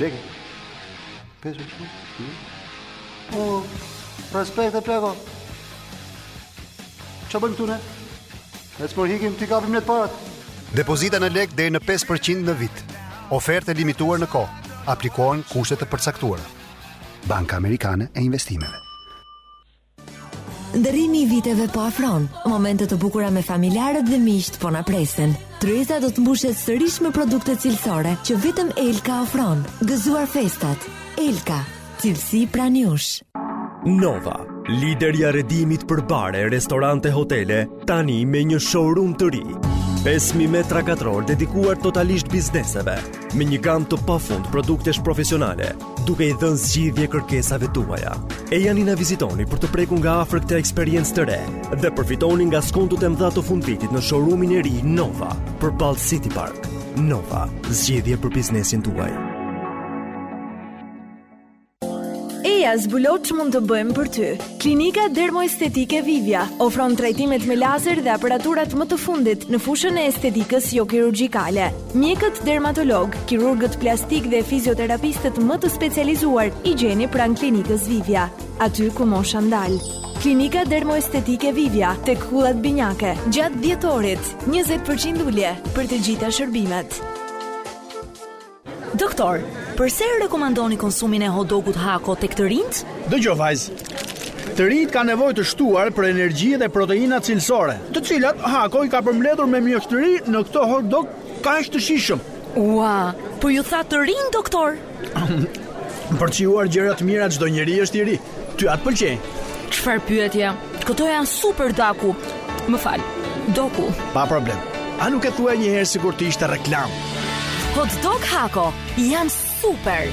Lek. Pesë për qind? Po, respekte, plako. Ça bëjmë këtu ne? Ec të ikim, t'i kapim ne të parët. Depozita në lek deri në 5% në vit. Ofertë e limituar në kohë. Aplikohen kushte të përcaktuara. Banka Amerikane e Investimeve. Ndërrimi i viteve po afron. Momente të bukura me familjarët dhe miqtë po na presin. Tryeza do të mbushet sërish me produkte cilësore që vetëm Elka ofron. Gëzuar festat. Elka, cilësi pranë jush. Nova, lider i arredimit për bare, restorante, hotele, tani me një showroom të ri. 5.000 metra katrorë dedikuar totalisht bizneseve, me një gamë të pafund produktesh profesionale, duke i dhënë zgjidhje kërkesave tuaja. Ejani na vizitoni për të prekur nga afër këtë eksperiencë të re dhe përfitoni nga skontot e mëdha të fundvitit në showroomin e ri Nova përballë City Park. Nova, zgjidhje për biznesin tuaj. Eja zbulo ç'mund të bëjmë për ty. Klinika Dermoestetike Vivia ofron trajtimet me lazer dhe aparaturat më të fundit në fushën e estetikës jokirurgjikale. Mjekët dermatologë, kirurgët plastikë dhe fizioterapistët më të specializuar i gjeni pranë klinikës Vivia, aty ku mosha ndal. Klinika Dermoestetike Vivia, tek kullat binjake, gjatë dhjetorit, 20% ulje për të gjitha shërbimet. Doktor, përse e rekomandoni konsumin e hot dogut Hako tek të rinjtë? Dëgjo vajzë, Të rinjtë kanë nevojë të shtuar për energji dhe proteina cilësore, të cilat Hako i ka përmbledhur me mjeshtëri në këto hot dog kaq të shijshëm. Ua, po ju thatë të rinj doktor. Për të shijuar gjëra të mira çdo njeri është i ri. Ty a të pëlqeu. Çfarë pyetje? Këto janë super daku. Më fal. Doku. Pa problem. A nuk e thua një herë sikur të ishte reklamë? Hot dog Hako janë super.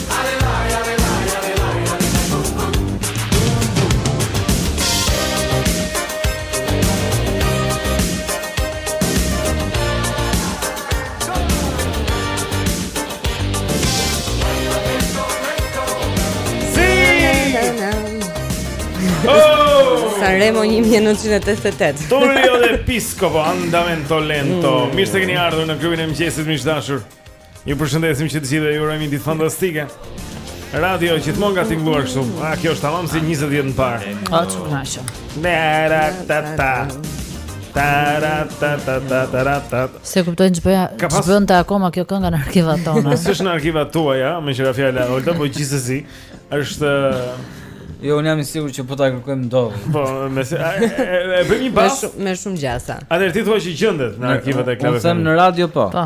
Remo 1988. Tullio de Piscopo, Andamento Lento. Mm. Mirë se keni ardhur në klubin e mëngjesit miq të dashur. Ju përshëndesim që të gjithëve, ju urojmë një ditë fantastike. Radio që të mund nga t'i ngluar kështu. A, kjo është tamam si 20 vjet më parë. A, që përna që. Nara, ta, ta. Tara, ta, ta, ta, ta, ta, ta. S'e kuptojnë që bëja, që pas... gjendet akoma kjo kënga në arkivat tona. S'është në arkivat tua, ja, meqë ra fjala Olta, po gjithsesi, është... Jo, unë jam i sigur që po ta kërkojmë ndodh. Po, me se e bëjmë një bast me shumë gjasa. Atëherë ti thua që gjendet në arkivat e Club FM-it. Unë them në radio po. Po.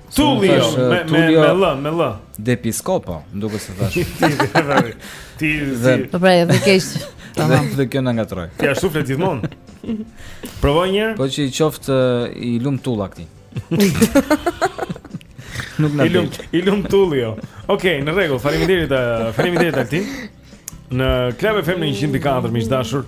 Tulio me me me l, me l. De Piscopo, duket se thash. Ti ti. Po pra, e keq. Tamam. Dhe kjo na ngatroi. Ti ashtu flet gjithmonë. Provoje një herë. Po që i qoftë i lum tulla këtij. Nuk na lum, i lum tullio. Okej, në rregull. Faleminderit, faleminderit Altin. Në Club FM 104 miq të dashur.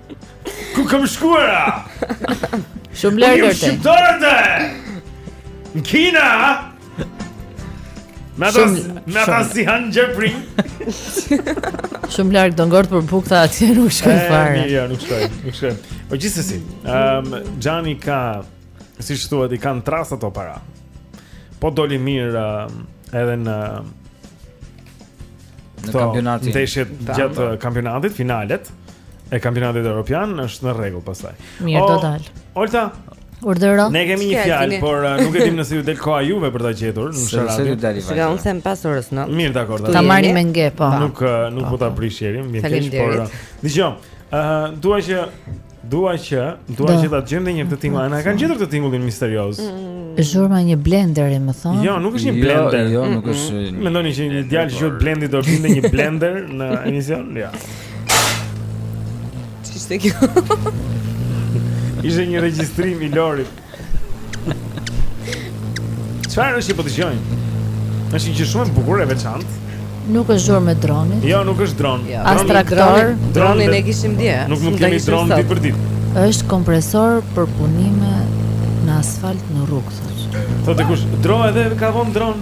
Ku kam shkuar? Shumë larg atë. Shqiptarët. Në Kina. Me ata, me ata si han Jeffrey. Shumë larg do ngort për bukë atje nuk shkoj fare. Mirë, jo, nuk shkoj, nuk shkoj. Po gjithsesi, ehm um, Xhaka, siç thua ti, i ka në trastë ato para. Po doli mirë uh, edhe në në kampionat. Ndeshjet gjatë kampionatit, finalet e kampionatit europian është në rregull pastaj. Mirë do dal. Olta, Urdhëro. Ne kemi një fjalë, por uh, nuk e dimë nëse ju del koha juve për ta gjetur në shërbim. Sigurisht unë them pas orës 9. Mirë, dakord. Ta marrim me nge, po. Nuk uh, nuk po ta prishjerim, mirë keq, por uh, dëgjo. Ëh, dua që Dua që, dua që ta dëgjojmë një këtë tingull. A na e kanë gjetur këtë tingullin misterioz. Mm. Zhurma një blenderi, më thon. Jo, nuk është një jo, blender. Jo, nuk është. Mm. Mendoni që një djalë që Blendi do binte një blender në emision? Jo. Ç'ishte kjo? Ishte një regjistrim i Lorit. Çfarë është që po dëgjojmë? Është një gjë shumë e bukur e veçantë. Nuk është zhurmë droni. Jo, nuk është dron. Jo. As traktor. Dronin e kishim dje. Nuk mund të kemi dron ditë për ditë. Është kompresor për punime në asfalt në rrugë thotë. Thotë kush dron edhe ka von dron.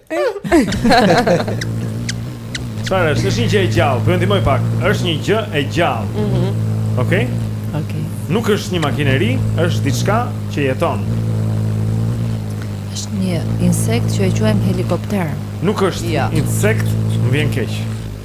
Çfarë është? Është një gjë e gjallë. Po ju ndihmoj pak. Është një gjë e gjallë. Mhm. Mm Okej. Okay? Okej. Okay. Nuk është një makineri, është diçka që jeton. Është një insekt që e quajmë helikopter. Nuk është ja. Jo. insekt, më vjen keq.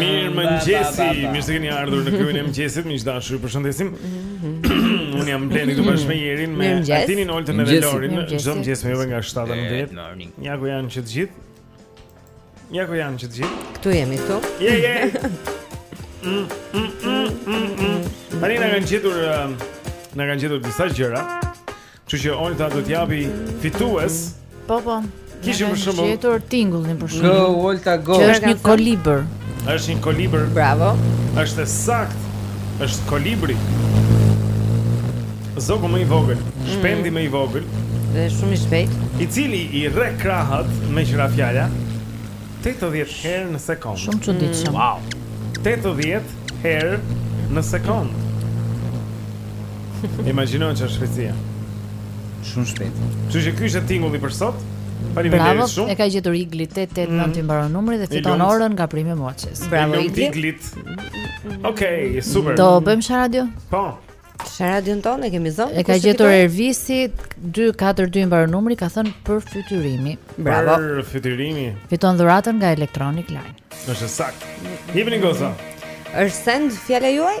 Mirëmëngjesi Mirë se keni ardhur në klubin e mëngjesit Miq të dashur ju përshëndesim Unë jam Blendi këtu bashkë me Jerin Me Altinin Oltën dhe Lorin Çdo mëngjes me ju nga 7 në 10 Ja ku janë që të gjithë Ja ku janë që të gjithë Këtu jemi këtu Je je Tani na kanë gjetur Na kanë gjetur disa gjëra Kështu që Olta do të japi fitues. Po po. Kishim për shembull gjetur tingullin për shembull. Go Olta go. Që është një kolibër. Është një kolibër. Bravo. Është sakt. Është kolibri. Zogu më i vogël, mm. shpendi më i vogël dhe shumë i shpejt, i cili i rre krahët me që ra fjala 80 herë në sekond. Shumë çuditshëm. Mm. Wow. 80 herë në sekond. Imagjino çfarë shpejtësia. Shumë shpejt. Kështu që ky ishte tingulli për sot. Faleminderit shumë. Bravo, e ka gjetur Igli 88 mm. i mbaron numri dhe fiton orën nga Prime Watches. Bravo Igli. Igli. Okej, okay, super. Do bëjmë sharadën? Po. Sharadën tonë e kemi zonë? E ka gjetur Ervisi 242 mbaron numri, ka thënë përfytyrimi. Bravo. Përfytyrimi. Fiton dhuratën nga Electronic Line. Është saktë. Jepini goza. Është send fjala juaj?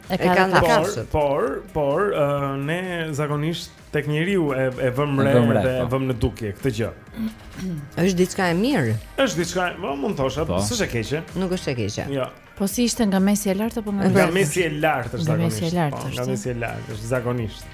E ka dhe kafshët. Por, por, uh, ne zakonisht tek njeriu e, e vëmë re dhe e po. vëmë në dukje këtë gjë. është diçka e mirë. Është diçka, po mund të thosha, po. s'është e keqe. Nuk është e keqe. Jo. Po si ishte nga mesi e lartë apo nga mesi? Nga mesi e lartë është zakonisht. Nga mesi e lartë po, është. Nga mesi e lartë është zakonisht.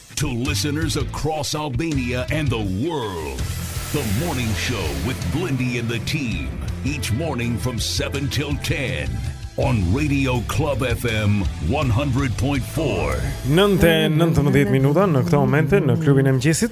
To listeners across Albania and the world, the morning show with Blendi and the team, each morning from 7 till 10 on Radio Club FM 100.4. 9:19 minuta në këto momente në klubin e mëngjesit.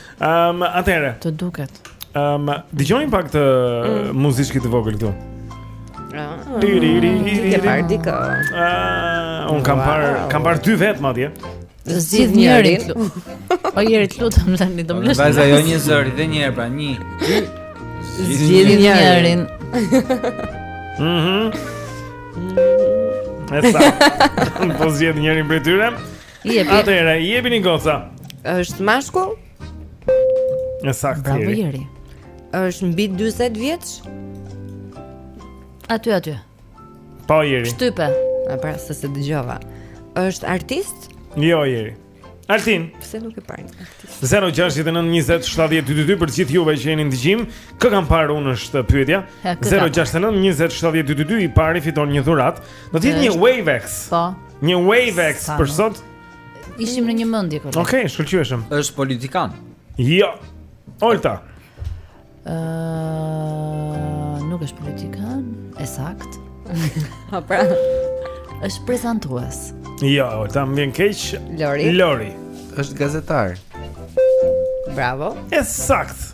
Ehm, um, atëherë. Të duket. Ehm, um, dëgjoni pak këtë mm. muziçkë të vogël këtu. Ah. Ti ke parë dikë? Ah, unë kam parë, kam parë dy vetë madje. Zgjidh njërin. Po Jeri të lutem tani do më lësh. Vajza jo një zëri dhe një herë pra, një. Zgjidh njërin. Mhm. Esa. Po zgjidh njërin prej tyre. Jepi. Atëherë, jepini goca. Është mashkull? E saktë. Bravo Jeri. Është mbi 40 vjeç? Aty aty. Po Jeri. Shtype. A pra se s'e dëgjova. Është artist? Jo Jeri. Altin. Pse nuk ke parë? 0692070222 për të gjithë juve që jeni në dëgjim, kë kam parë unë është pyetja. 0692070222 i pari fiton një dhuratë. Do të jetë një Wavex. Po. Një Wavex për sot. Ishim në një mendje këtu. Okej, okay, shkëlqyeshëm. Është politikan. Jo. Olta. Ëh, uh, nuk është politikan, e saktë. Po pra. Është prezantues. Jo, Olta më vjen keq. Lori. Lori. Është gazetar. Bravo. E saktë.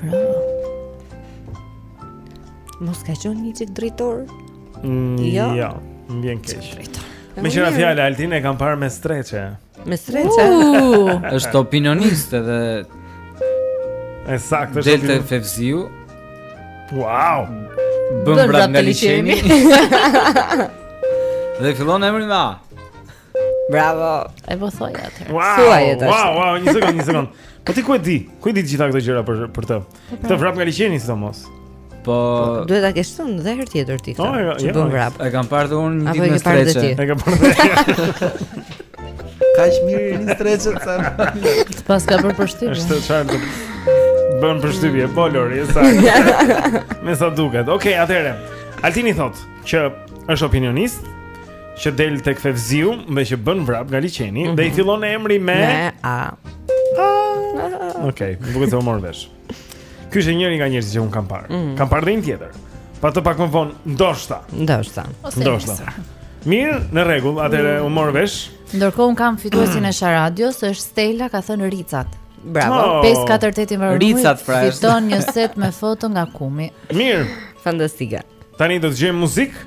Bravo. Mos ka qenë një çik drejtor? Mm, jo. Jo, më vjen keq. Meqë ra fjala, Altin e kam parë me streçe Me streçe? Uh, është opinionist edhe E saktë është Del te Fevziu Wow Bën vrap nga liqeni Dhe fillon emri me A Bravo. E po thuaje atëherë. Wow, Thuaje tash. Wow, wow, një sekond, një sekond. Po ti ku e di? Ku e di gjithë këto gjëra për për të? Po, pra. Këtë vrap nga liqeni sidomos. Po, po duhet ta kesh thënë edhe herë tjetër ti këtë. Oh, që bën vrap. E kam parë unë një ditë me streçe. E kam parë. Kaq mirë në streçe sa. Paska bërë përshtypje. Është çfarë? Bën përshtypje, po Lori, e saktë. Me sa duket. Okej, okay, atëherë. Altini thotë që është opinionist, që del tek Fevziu dhe që bën vrap nga liqeni mm -hmm. dhe i mhm. fillon emri me me a. Okej, okay, duhet të u mor vesh. Ky është njëri nga njerëzit që unë kam parë. Mm -hmm. Kam parë dhe një tjetër. Pak më pak më vonë, ndoshta. Ndoshta. Ndoshta. Mirë, në rregull, atëherë mm. u mor vesh. Ndërkohë unë kam fituesin e sharadës, është Stella ka thënë Ricat. Bravo. 548 i varur. Ricat pra. Fiton një set me foto nga Kumi. Mirë. Fantastike. Tani do dëgjojmë muzikë.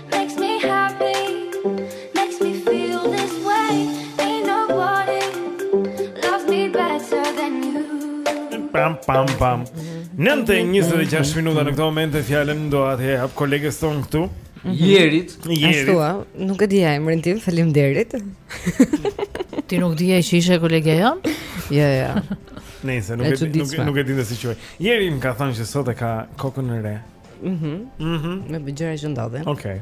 pam pam. 9:26 minuta në këtë moment e fjalën do t'ia jap koleges tonë këtu. Mhm. Jerit, jerit. Ashtu, nuk e di emrin tim, faleminderit. Ti nuk e di që ishe kolegia jonë? Jo, jo. Nëse nuk e nuk e di se si quhem. Jeri më ka thënë se sot e ka kokën në re. Mhm. Mhm. Me të gjëra që ndodhin. Okej. Okay.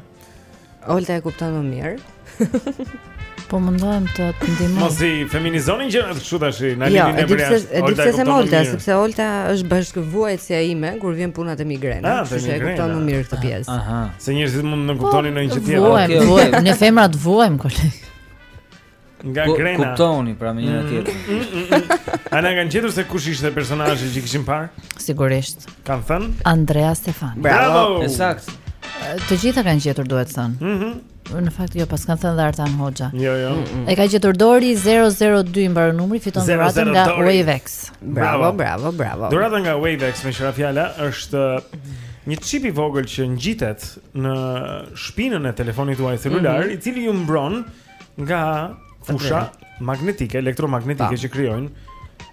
Olta e kupton më mirë. Po mundohem të të ndihmoj. Mos i feminizoni gjërat kështu tashi, jo, lidhin e bëra. Jo, e di pse, se Olta, sepse Olta është bashkëvuajtësja ime kur vjen puna te migrena, ah, kështu që e kupton më mirë këtë ah, pjesë. Aha. Se njerëzit mund të po, kuptonin ndonjë gjë tjetër. Vuajmë, vuajmë, ne femrat vuajmë koleg. Nga migrena. Kuptoni pra njëra mm. tjetrën. A na kanë gjetur se kush ishte personazhi që kishim parë? Sigurisht. Kanë thënë? Andrea Stefani. Bravo. E saktë. Të gjithë e kanë gjetur duhet thënë. Mhm. Mm në fakt jo, paskan thënë dhe Artan Hoxha. Jo, jo. Mm -mm. E ka gjetur Dori 002 mbaron numri, fiton dhuratën nga Wavex. Bravo, bravo, bravo. Dhurata nga Wavex meqë ra fjala është një çip i vogël që ngjitet në shpinën e telefonit tuaj celular, mm -hmm. i cili ju mbron nga fusha magnetike, elektromagnetike që krijojnë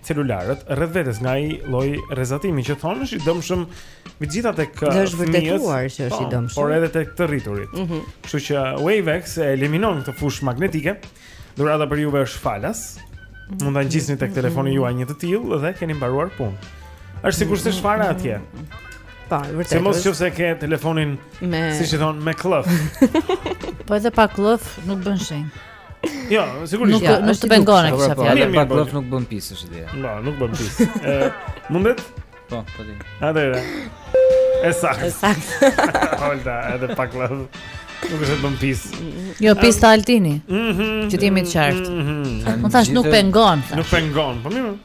celularët rreth vetes nga ai lloj rrezatimi që thonë është i dëmshëm veçanërisht tek fëmijët. Uh, është vërtetuar që është i po, dëmshëm. Por edhe tek të rriturit. Mm -hmm. Kështu që Wavex e eliminon këtë fushë magnetike. Dhurata për juve është falas. Mm -hmm. Mund ta ngjisni tek mhm. telefoni juaj një të tillë dhe keni mbaruar punë. Është sikur s'e ke fare atje. Po, vërtet. Sidomos në qoftë se ke telefonin me siç i thonë me këllëf. po edhe pa këllëf nuk bën shenjë. Jo, sigurisht. Nuk ja, nuk të pengon e kisha fjalën. Pa këllëf nuk bën pis është ideja. Jo, nuk bën pis. Ë, mundet? Po, po di. Atëherë. E saktë. E saktë. Olta, edhe pa këllëf. Nuk është bën pis. Jo, pis ta altini. Mhm. Që ti më të qartë. Mhm. Unë thashë nuk pengon. Nuk pengon. Po mirë.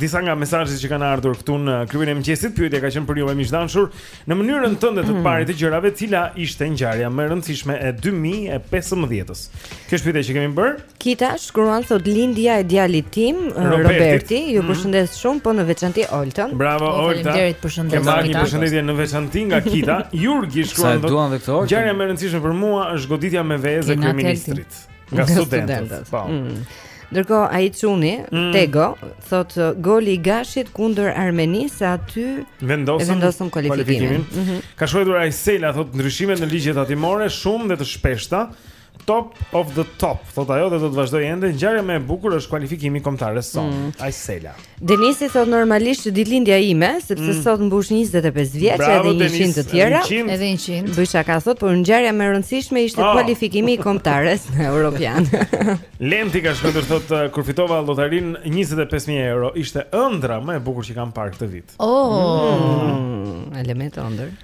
disa nga mesazhet që kanë ardhur këtu në klubin e mëngjesit, pyetja ka qenë për ju miq të dashur, në mënyrën tënde të parit të gjërave, cila ishte ngjarja më e rëndësishme e 2015-s? Kjo është pyetja që kemi bërë. Kita shkruan thotë lindja e djalit tim eh, Robertit. Roberti, ju Mhm. përshëndes shumë po në veçanti Oltën. Bravo Po, Olta. faleminderit, përshëndetje, Ke marrë një Olta. përshëndetje në veçanti nga Kita. Jurgi Sa e shkruan thotë, duan dhe këtë Oltën. Ngjarja më e rëndësishme për mua është goditja me vezë e kryeministrit. Nga studentët. Po. Mm. Ndërkohë, ai çuni, mm. te Go, thotë goli i Gashit kundër Armenisë se aty vendosëm, vendosëm kualifikimin. Mm -hmm. Ka shkruajtur Ajsela, thotë ndryshimet në ligjet tatimore, shumë dhe të shpeshta, top of the top, thotë ajo dhe do të vazhdojë ende, ngjarja më e bukur është kualifikimi kombëtares sonë, mm. Ajsela. Denisi thotë normalisht ditëlindja ime, sepse mm. sot mbush 25 vjeç edhe 100 të tjera. Edhe 100. Bëj shaka thotë, por ngjarja më e rëndësishme ishte oh. kualifikimi i kombëtares në Europian. Lenti ka shkruar thotë kur fitova lotarinë 25000 euro, ishte ëndrra më e bukur që kam parë këtë vit. Oh. Mm. Element ëndërr.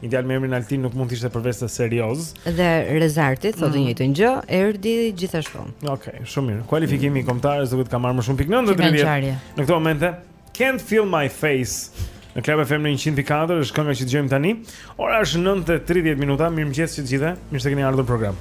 Një djalë me emrin Altin nuk mund të ishte përveçse serioz. Dhe Rezarti thotë të njëjtën gjë, erdhi gjithashtu. Okej, okay, shumë mirë. Kualifikimi i kombëtares duket ka marrë më shumë pikë 9:30. Në këto momente Can't feel my face. Në Club FM në 104 është kënga që dëgjojmë tani. Ora është 9 e 30 minuta. Mirëmëngjes që të gjithëve. Mirë se keni ardhur në program.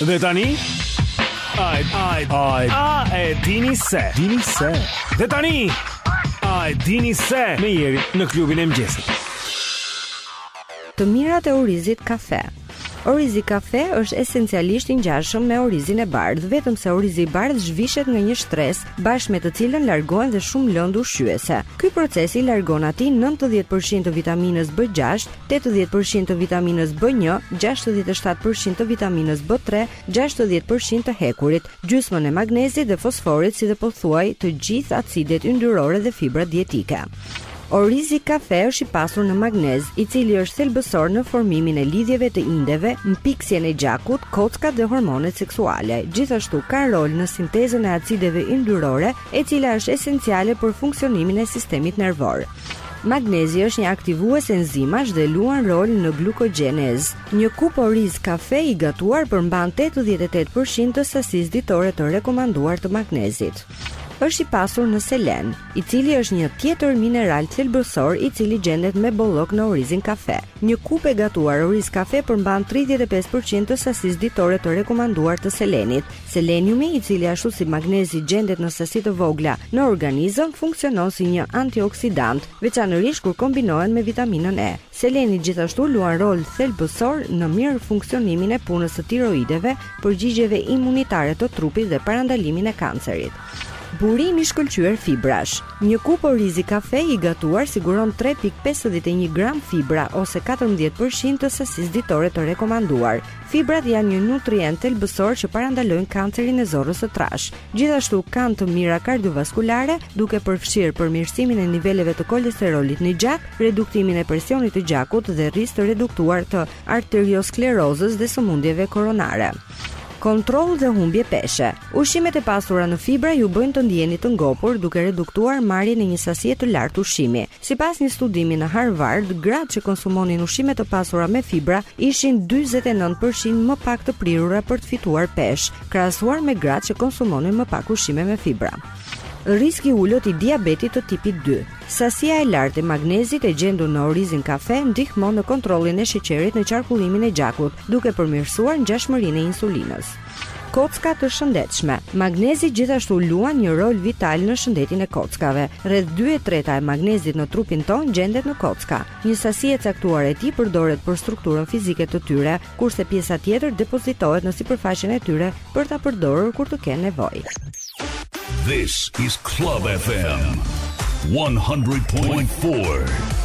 Dhe tani Ai ai ai a e dini se dini se dhe tani ai dini se me jeri në klubin e mëngjesit Të mirat e orizit kafe Orizi kafe është esencialisht i ngjashëm me orizin e bardhë, vetëm se orizi i bardhë zhvishet nga një shtresë, bashkë me të cilën largohen dhe shumë lëndë ushqyese. Ky proces i largon atij 90% të vitaminës B6, tetëdhjetë për qind të vitaminës B një, gjashtëdhjetë e shtatë për qind të vitaminës B tre, gjashtëdhjetë për qind të hekurit, gjysmën e magnezit dhe fosforit si dhe pothuaj të gjithë acidet yndyrore dhe fibrat dietike. Orizi kafe është i pasur në magnez, i cili është thelbësor në formimin e lidhjeve të indeve, mpiksjen e gjakut, kockat dhe hormonet seksuale. Gjithashtu ka rol në sintezën e acideve yndyrore, e cila është esenciale për funksionimin e sistemit nervor. Magnezi është një aktivues enzimash dhe luan rol në glukogjenezë. Një kupë oriz kafe i gatuar përmban 88 për qind të sasisë ditore të rekomanduar të magnezit. Është i pasur në selen, i cili është një tjetër mineral thelbësor i cili gjendet me bollëk në orizin kafe. Një kupë e gatuar oriz kafe përmban tridhjetë e pesë për qind të sasisë ditore të rekomanduar të selenit. Seleniumi, i cili ashtu si magnezi gjendet në sasi të vogla në organizëm, funksionon si një antioksidant, veçanërisht kur kombinohen me vitaminën E. Seleni gjithashtu luan rol thelbësor në mirëfunksionimin e punës së tiroideve, përgjigjeve imunitare të trupit dhe parandalimin e kancerit. Burim i shkëlqyer fibrash. Një kupë orizi kafe i gatuar siguron 3.51 gram fibra ose 14% të sasisë ditore të rekomanduar. Fibrat janë një nutrient thelbësor që parandalojnë kancerin e zorrës së trashë. Gjithashtu kanë të mira kardiovaskulare, duke përfshirë përmirësimin e niveleve të kolesterolit në gjak, reduktimin e presionit të gjakut dhe risk të reduktuar të arteriosklerozës dhe sëmundjeve koronare. Kontroll dhe humbje peshe. Ushqimet e pasura në fibra ju bëjnë të ndiheni të ngopur duke reduktuar marrjen e një sasie të lartë ushqimi. Sipas një studimi në Harvard, gratë që konsumonin ushqime të pasura me fibra ishin 49 për qind më pak të prirura për të fituar peshë, krahasuar me gratë që konsumonin më pak ushqime me fibra. Risk i ulët i diabetit të tipit dy. Sasia e lartë e magnezit e gjendur në orizin kafe ndihmon në kontrollin e sheqerit në qarkullimin e gjakut, duke përmirësuar ndjeshmërinë e insulinës. Kocka të shëndetshme. Magnezi gjithashtu luan një rol vital në shëndetin e kockave. Rreth dy e treta e magnezit në trupin tonë gjendet në kocka. Një sasi e caktuar e tij përdoret për strukturën fizike të tyre, kurse pjesa tjetër depozitohet në sipërfaqen e tyre për ta përdorur kur të kenë nevojë. This is Club FM 100.4.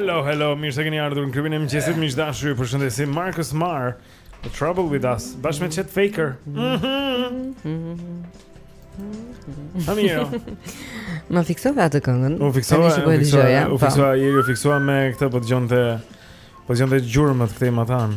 Hello, hello, mirë se keni ardhur në klubin e mëngjesit, miq të dashur, ju përshëndesim Marcus Marr, The Trouble With Us, bashkë me Chet Faker. Ha mirë. Ma fiksova atë këngën. U fiksova, u po fiksova, u po. fiksova, Jeri u fiksova me këtë po dëgjonte po dëgjonte gjurmët këtej më thanë.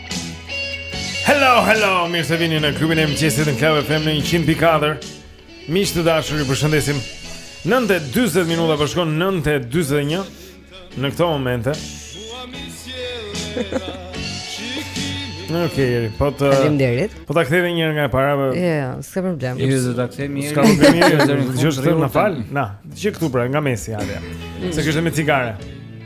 Hello, hello, mirë se vini në klubin e mëngjesit në Club FM në 100.4 Miq të dashur, ju përshëndesim 9.20 minuta për shkon po 9.21 Në këto momente Okay, Jeri, po të... Faleminderit Po ta kthejmë një herë nga e para për... Jo, jo, s'ka problem Jeri do ta kthejmë një herë S'ka problem Jeri, dëgjo se na fal Na, që këtu pra, nga mesi, ja Se kishte me cigare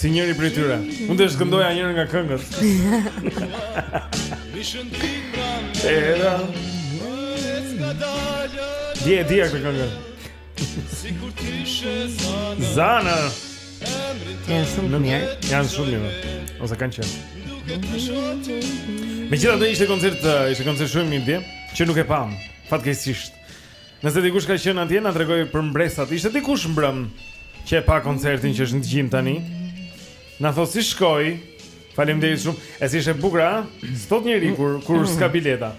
Si njëri prej tyre. Unë desha të këndoja njërën nga këngët. Era. E di, e di këtë këngën. Zana. Janë shumë të mirë. Janë shumë të mirë. Ose kanë qenë. Megjithatë ishte koncert, uh, ishte koncert shumë i mirë dje, që nuk e pamë, fatkeqësisht. Nëse dikush ka qenë atje na tregon për mbresat. Ishte dikush mbrëm që e pa koncertin që është në dëgjim tani. Na thot si shkoi. Faleminderit shumë. E si ishte bukur, a? S'të fton njeri kur kur s'ka bileta.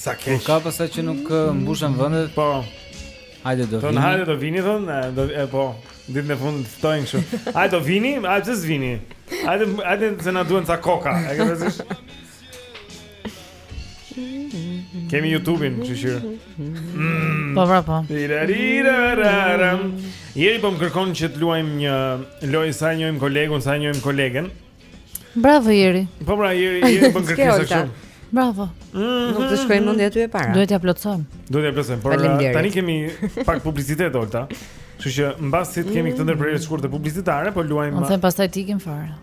Sa keq. Ka pastaj që nuk mbushen vendet. Po. Hajde do vini. Thonë hajde do vini thonë, do e po. Ditën e fundit ftojnë kështu. Hajde do vini, a pse s'vini. Hajde hajde se na duhen ca koka. E ke Kemi YouTube-in, kështu që. Mm. Po, pra, po. Jeri po më kërkon që të luajmë një lojë sa njohim kolegun, sa njohim kolegen. Bravo Jeri. Po pra Jeri, Jeri po kërkon kështu. Bravo. Mhm. Nuk të shkon mundi huq Jeri. Duhet t'ja plotësojmë. Duhet t'ja plotësojmë, por uh, tani kemi pak publicitet Olta. Kështu që mbasi të kemi këtë ndërprerje të shkurtë publicitare, po luajmë. Ose pastaj t'ikim fare.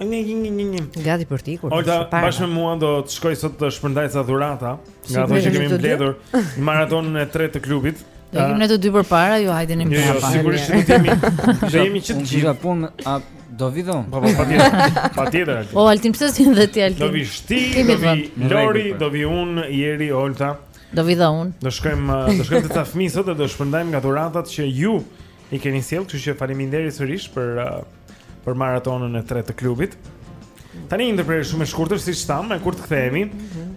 Një një një një. Gati për ti kur. Olta bashkë me mua do të shkoj sot të shpërndaj ca dhurata nga ato që kemi mbledhur në maratonën e tretë të klubit. Do jemi ne të dy përpara, ju hajdeni mbrapa. Jo, jo sigurisht që do jemi. Do jemi që të gjithë po më a do vi dhon. Po po patjetër. Patjetër. O Altin pse s'vjen dhe ti Altin? Do vi shti, do vi Lori, do vi unë Jeri Olta. Do vi dhon. Do shkojmë, do shkojmë te ca fëmijë sot dhe do shpërndajmë nga dhuratat që ju i keni sjellë, kështu që faleminderit sërish për uh, për maratonën e tretë të klubit. Tani një ndërprerje shumë e shkurtër siç thamë, e kur të kthehemi,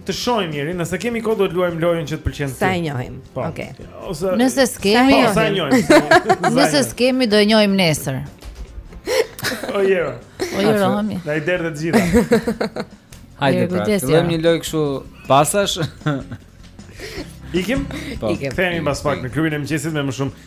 të shohim Jeri, nëse kemi kohë do të luajmë lojën që të pëlqen ti. Sa e njohim. Po. Okej. Okay. Ose nëse s'kemi, po, sa e njohim. nëse s'kemi do e njohim nesër. O jero. O jero mami. Na i derdhe të gjitha. Hajde pra. Të vëmë një lojë kështu pasash. Ikim? Po. Ikim. Kthehemi pas pak në klubin e mëngjesit me më shumë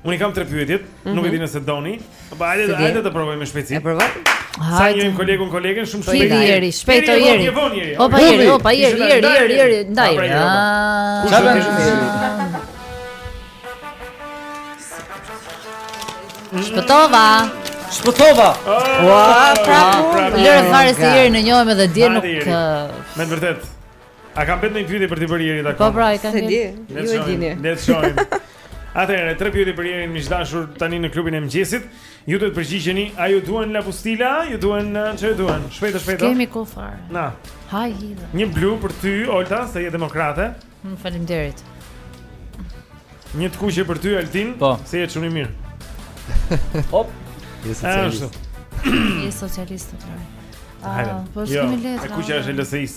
Unë i kam tre pyetjet, mm -hmm. nuk e mhm. di nëse doni. Po hajde, hajde të provojmë me shpejtësi. E provoj. Sa njeh kolegun kolegen shumë shpejt. Jeri, jeri, shpejt o jeri. Opa jeri, opa jeri, jeri, jeri, jeri, ndaj. Sa bën? Shpëtova. Shpëtova. Ua, prapë. Lëre fare se Jerin e njohëm edhe dje nuk. Me të vërtetë. A ka mbetur një pyetje për t'i bërë Jerit a Po pra, e ka di. Ju e dini. Ne shohim. Atëherë, tre pyetje për Jerin miq të dashur tani në klubin e mëngjesit. Ju duhet të përgjigjeni, a ju duhen lapustila, ju duhen çfarë duhen? Shpejt e shpejt. S'kemi kohë fare. Na. Hajt hidhe. Një blu për ty, Olta, se je demokrate. Mm, faleminderit. Një të kuqe për ty, Altin, po. se je çun i mirë. Hop. Je socialist. Je socialist. Hajde. Po s'kemi letra. E kuqja është LSI.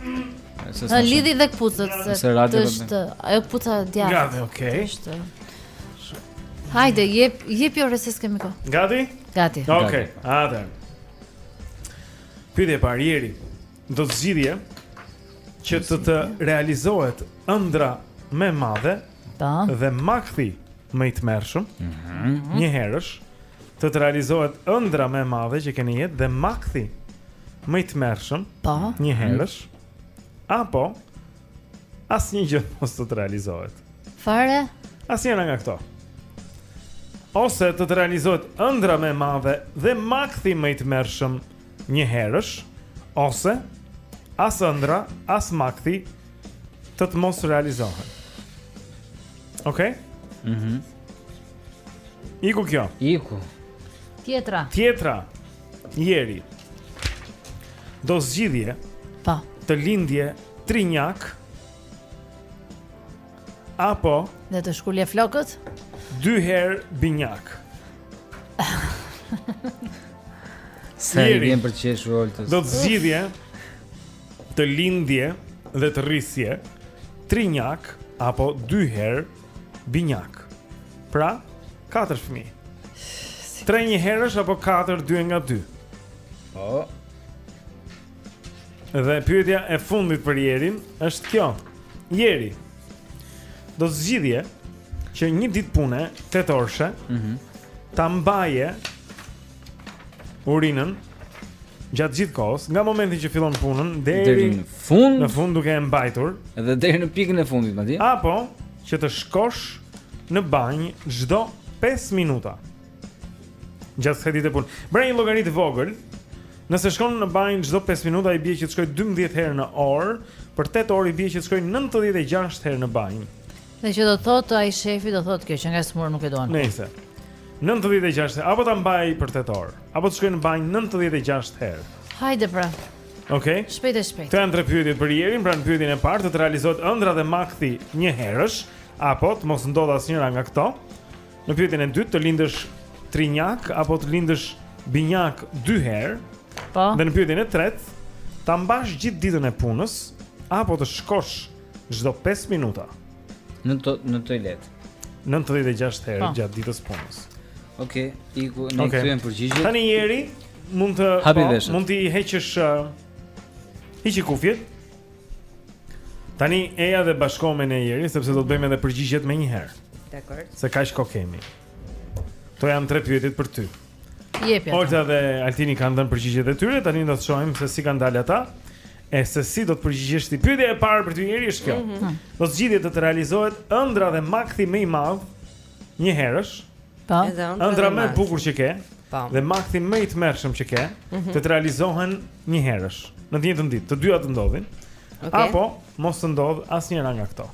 Ëh, ah, lidhi dhe këpucët se se ra dhe është ajo këpuca e djathtë. Gati, okay. Është. Hajde, jep jep Jero se s'kemi kohë. Gati? Gati. Okej, okay. atë. Pyetja e parë Jeri, do të zgjidhje që të të realizohet ëndrra më e madhe Po. Dhe makthi më i tmerrshëm, mm -hmm. njëherësh të të realizohet ëndrra më e madhe që ke në jetë dhe makthi më i tmerrshëm, po, njëherësh apo asnjë gjë mos të, të realizohet. Fare? Asnjëra nga këto. Ose të të realizohet ëndrra më e madhe dhe makthi më i tmerrshëm njëherësh, ose as ëndrra, as makthi të të mos realizohen. Okej? Mhm. Mm Iku kjo. Iku. Tjetra. Tjetra. Jeri. Do zgjidhje. Po. Të lindje trinjakë. Apo dhe të shkulje flokët? Dy herë binjakë. Sa i vjen për të qeshur Oltës. Do të zgjidhje. të lindje dhe të rrisje trinjakë apo dy herë binjakë. Pra, katër fëmijë. Tre njëherësh apo katër dy nga dy. Po. Dhe pyetja e fundit për Jerin është kjo. Jeri. Do të zgjidhje që një ditë pune tetëorëshe, mm -hmm. ta mbaje urinën gjatë gjithë kohës, nga momenti që fillon punën deri në fund, në fund duke e mbajtur edhe deri në pikën e fundit, madje. Apo që të shkosh në banjë çdo 5 minuta. Gjatë kësaj dite punë. Bëra një llogari të vogël. Nëse shkon në banjë çdo 5 minuta i bie që të shkojë 12 herë në orë, për 8 orë i bie që të shkojë 96 herë në banjë. Dhe që do të thotë ai shefi do thotë kjo qenka sëmurë nuk e duan. Nëse 96 herë apo ta mbajë për 8 orë, apo të shkojë në banjë 96 herë. Hajde pra. Okej. Shpejt e shpejt. Këto janë tre pyetjet për Jerin, pra në pyetjen e parë të realizohet ëndrra dhe makthi njëherësh, apo të mos ndodhë asnjëra nga këto. Në pyetjen e dytë të lindësh trinjakë apo të lindësh binjakë dy herë. Po. Dhe në pyetjen e tretë ta mbash gjithë ditën e punës apo të shkosh çdo 5 minuta në to në tualet. 96 herë pa. Po. gjatë ditës së punës. Okej, iku ne okay. u kthyen përgjigjet. Tani Jeri mund të hapë po, veshët. Mund të heqësh uh, hiqi kufjet. Tani eja dhe bashkohu me ne Jeri sepse do të bëjmë edhe përgjigjet menjëherë. Dakord. Se kaq kohë kemi. Këto janë tre pyetjet për ty. Jepja. Olta dhe Altini kanë dhënë përgjigjet e tyre, tani do të shohim se si kanë dalë ata. E se si do të përgjigjesh ti? Pyetja e parë për ty Jeri është kjo. Mm -hmm. Do të zgjidhje të të realizohet ëndrra dhe makthi më i madh njëherësh. Po. Ëndrra më e bukur që ke. Po. Dhe makthi më i tmerrshëm që ke, mm -hmm. të të realizohen njëherësh në të njëjtën ditë. Të dyja të ndodhin. Okay. Apo mos të ndodhë asnjëra nga këto.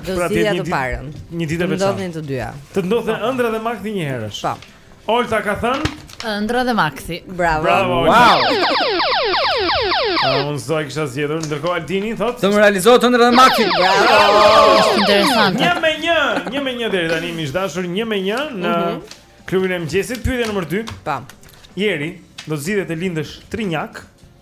Do pra, zgjidhja të parën. Një ditë e veçantë. Ndodhin të dyja. Të ndodhin po. ëndrra dhe makthi një herësh. Po. Olta ka thënë ëndrra dhe makthi. Bravo. Bravo. Wow. Unë s'do e kisha zgjedhur, ndërkohë Aldini thotë Të më realizohet ëndrra dhe makthi Bravo Interesant Një me një, një me një deri tani miq të dashur Një me një në mm -hmm. klubin e mëngjesit Pyetja numër 2 Pa Jeri, do të zgjidhje të lindësh trinjak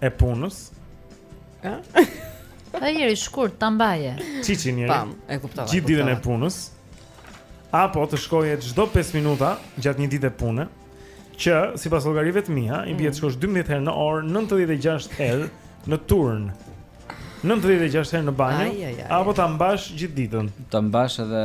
e punës. Ë? Jeri shkurt ta mbaje. Çiçi njëri. Pam, e kuptova. Gjithë ditën e punës. Apo të shkoje çdo 5 minuta gjatë një dite pune, që sipas llogarive të mia, i bie të mm. shkosh 12 herë në orë, 96 herë në turn. 96 herë në banjë, apo ta mbash gjithë ditën. Ta mbash edhe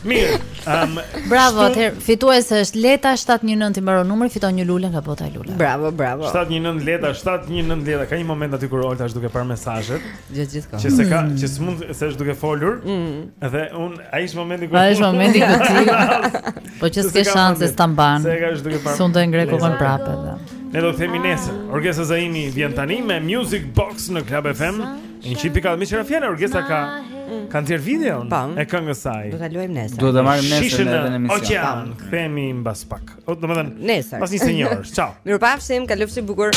Mirë. Um, bravo, shtu... atëherë fituese është Leta 719 i mbaron numri, fiton një lule nga bota e luleve. Bravo, bravo. 719 Leta, 719 Leta. Ka një moment aty kur Olta është duke parë mesazhet. Gjithë gjithë Që se ka, mm. që s'mund se është duke folur. Mm. Dhe un ai është momenti kur Ai është momenti i këtij. Po që s'ke shanse ta mban. Se ka është duke parë. S'mund ta ngrejë kokën prapë. Ne do shihemi nesër. Orgesa Zaimi vjen tani me Music Box në Club FM. Meqë ra fjala Orgesa ka mm. ka nxjerr videon e këngës saj. Do ta luajmë nesër. Do ta marrim nesër në edhe në emision. Oqean, kthehemi mbas pak. O, domethënë, nesër. Pas një senjore. Ciao. Mirupafshim, kalofshi bukur.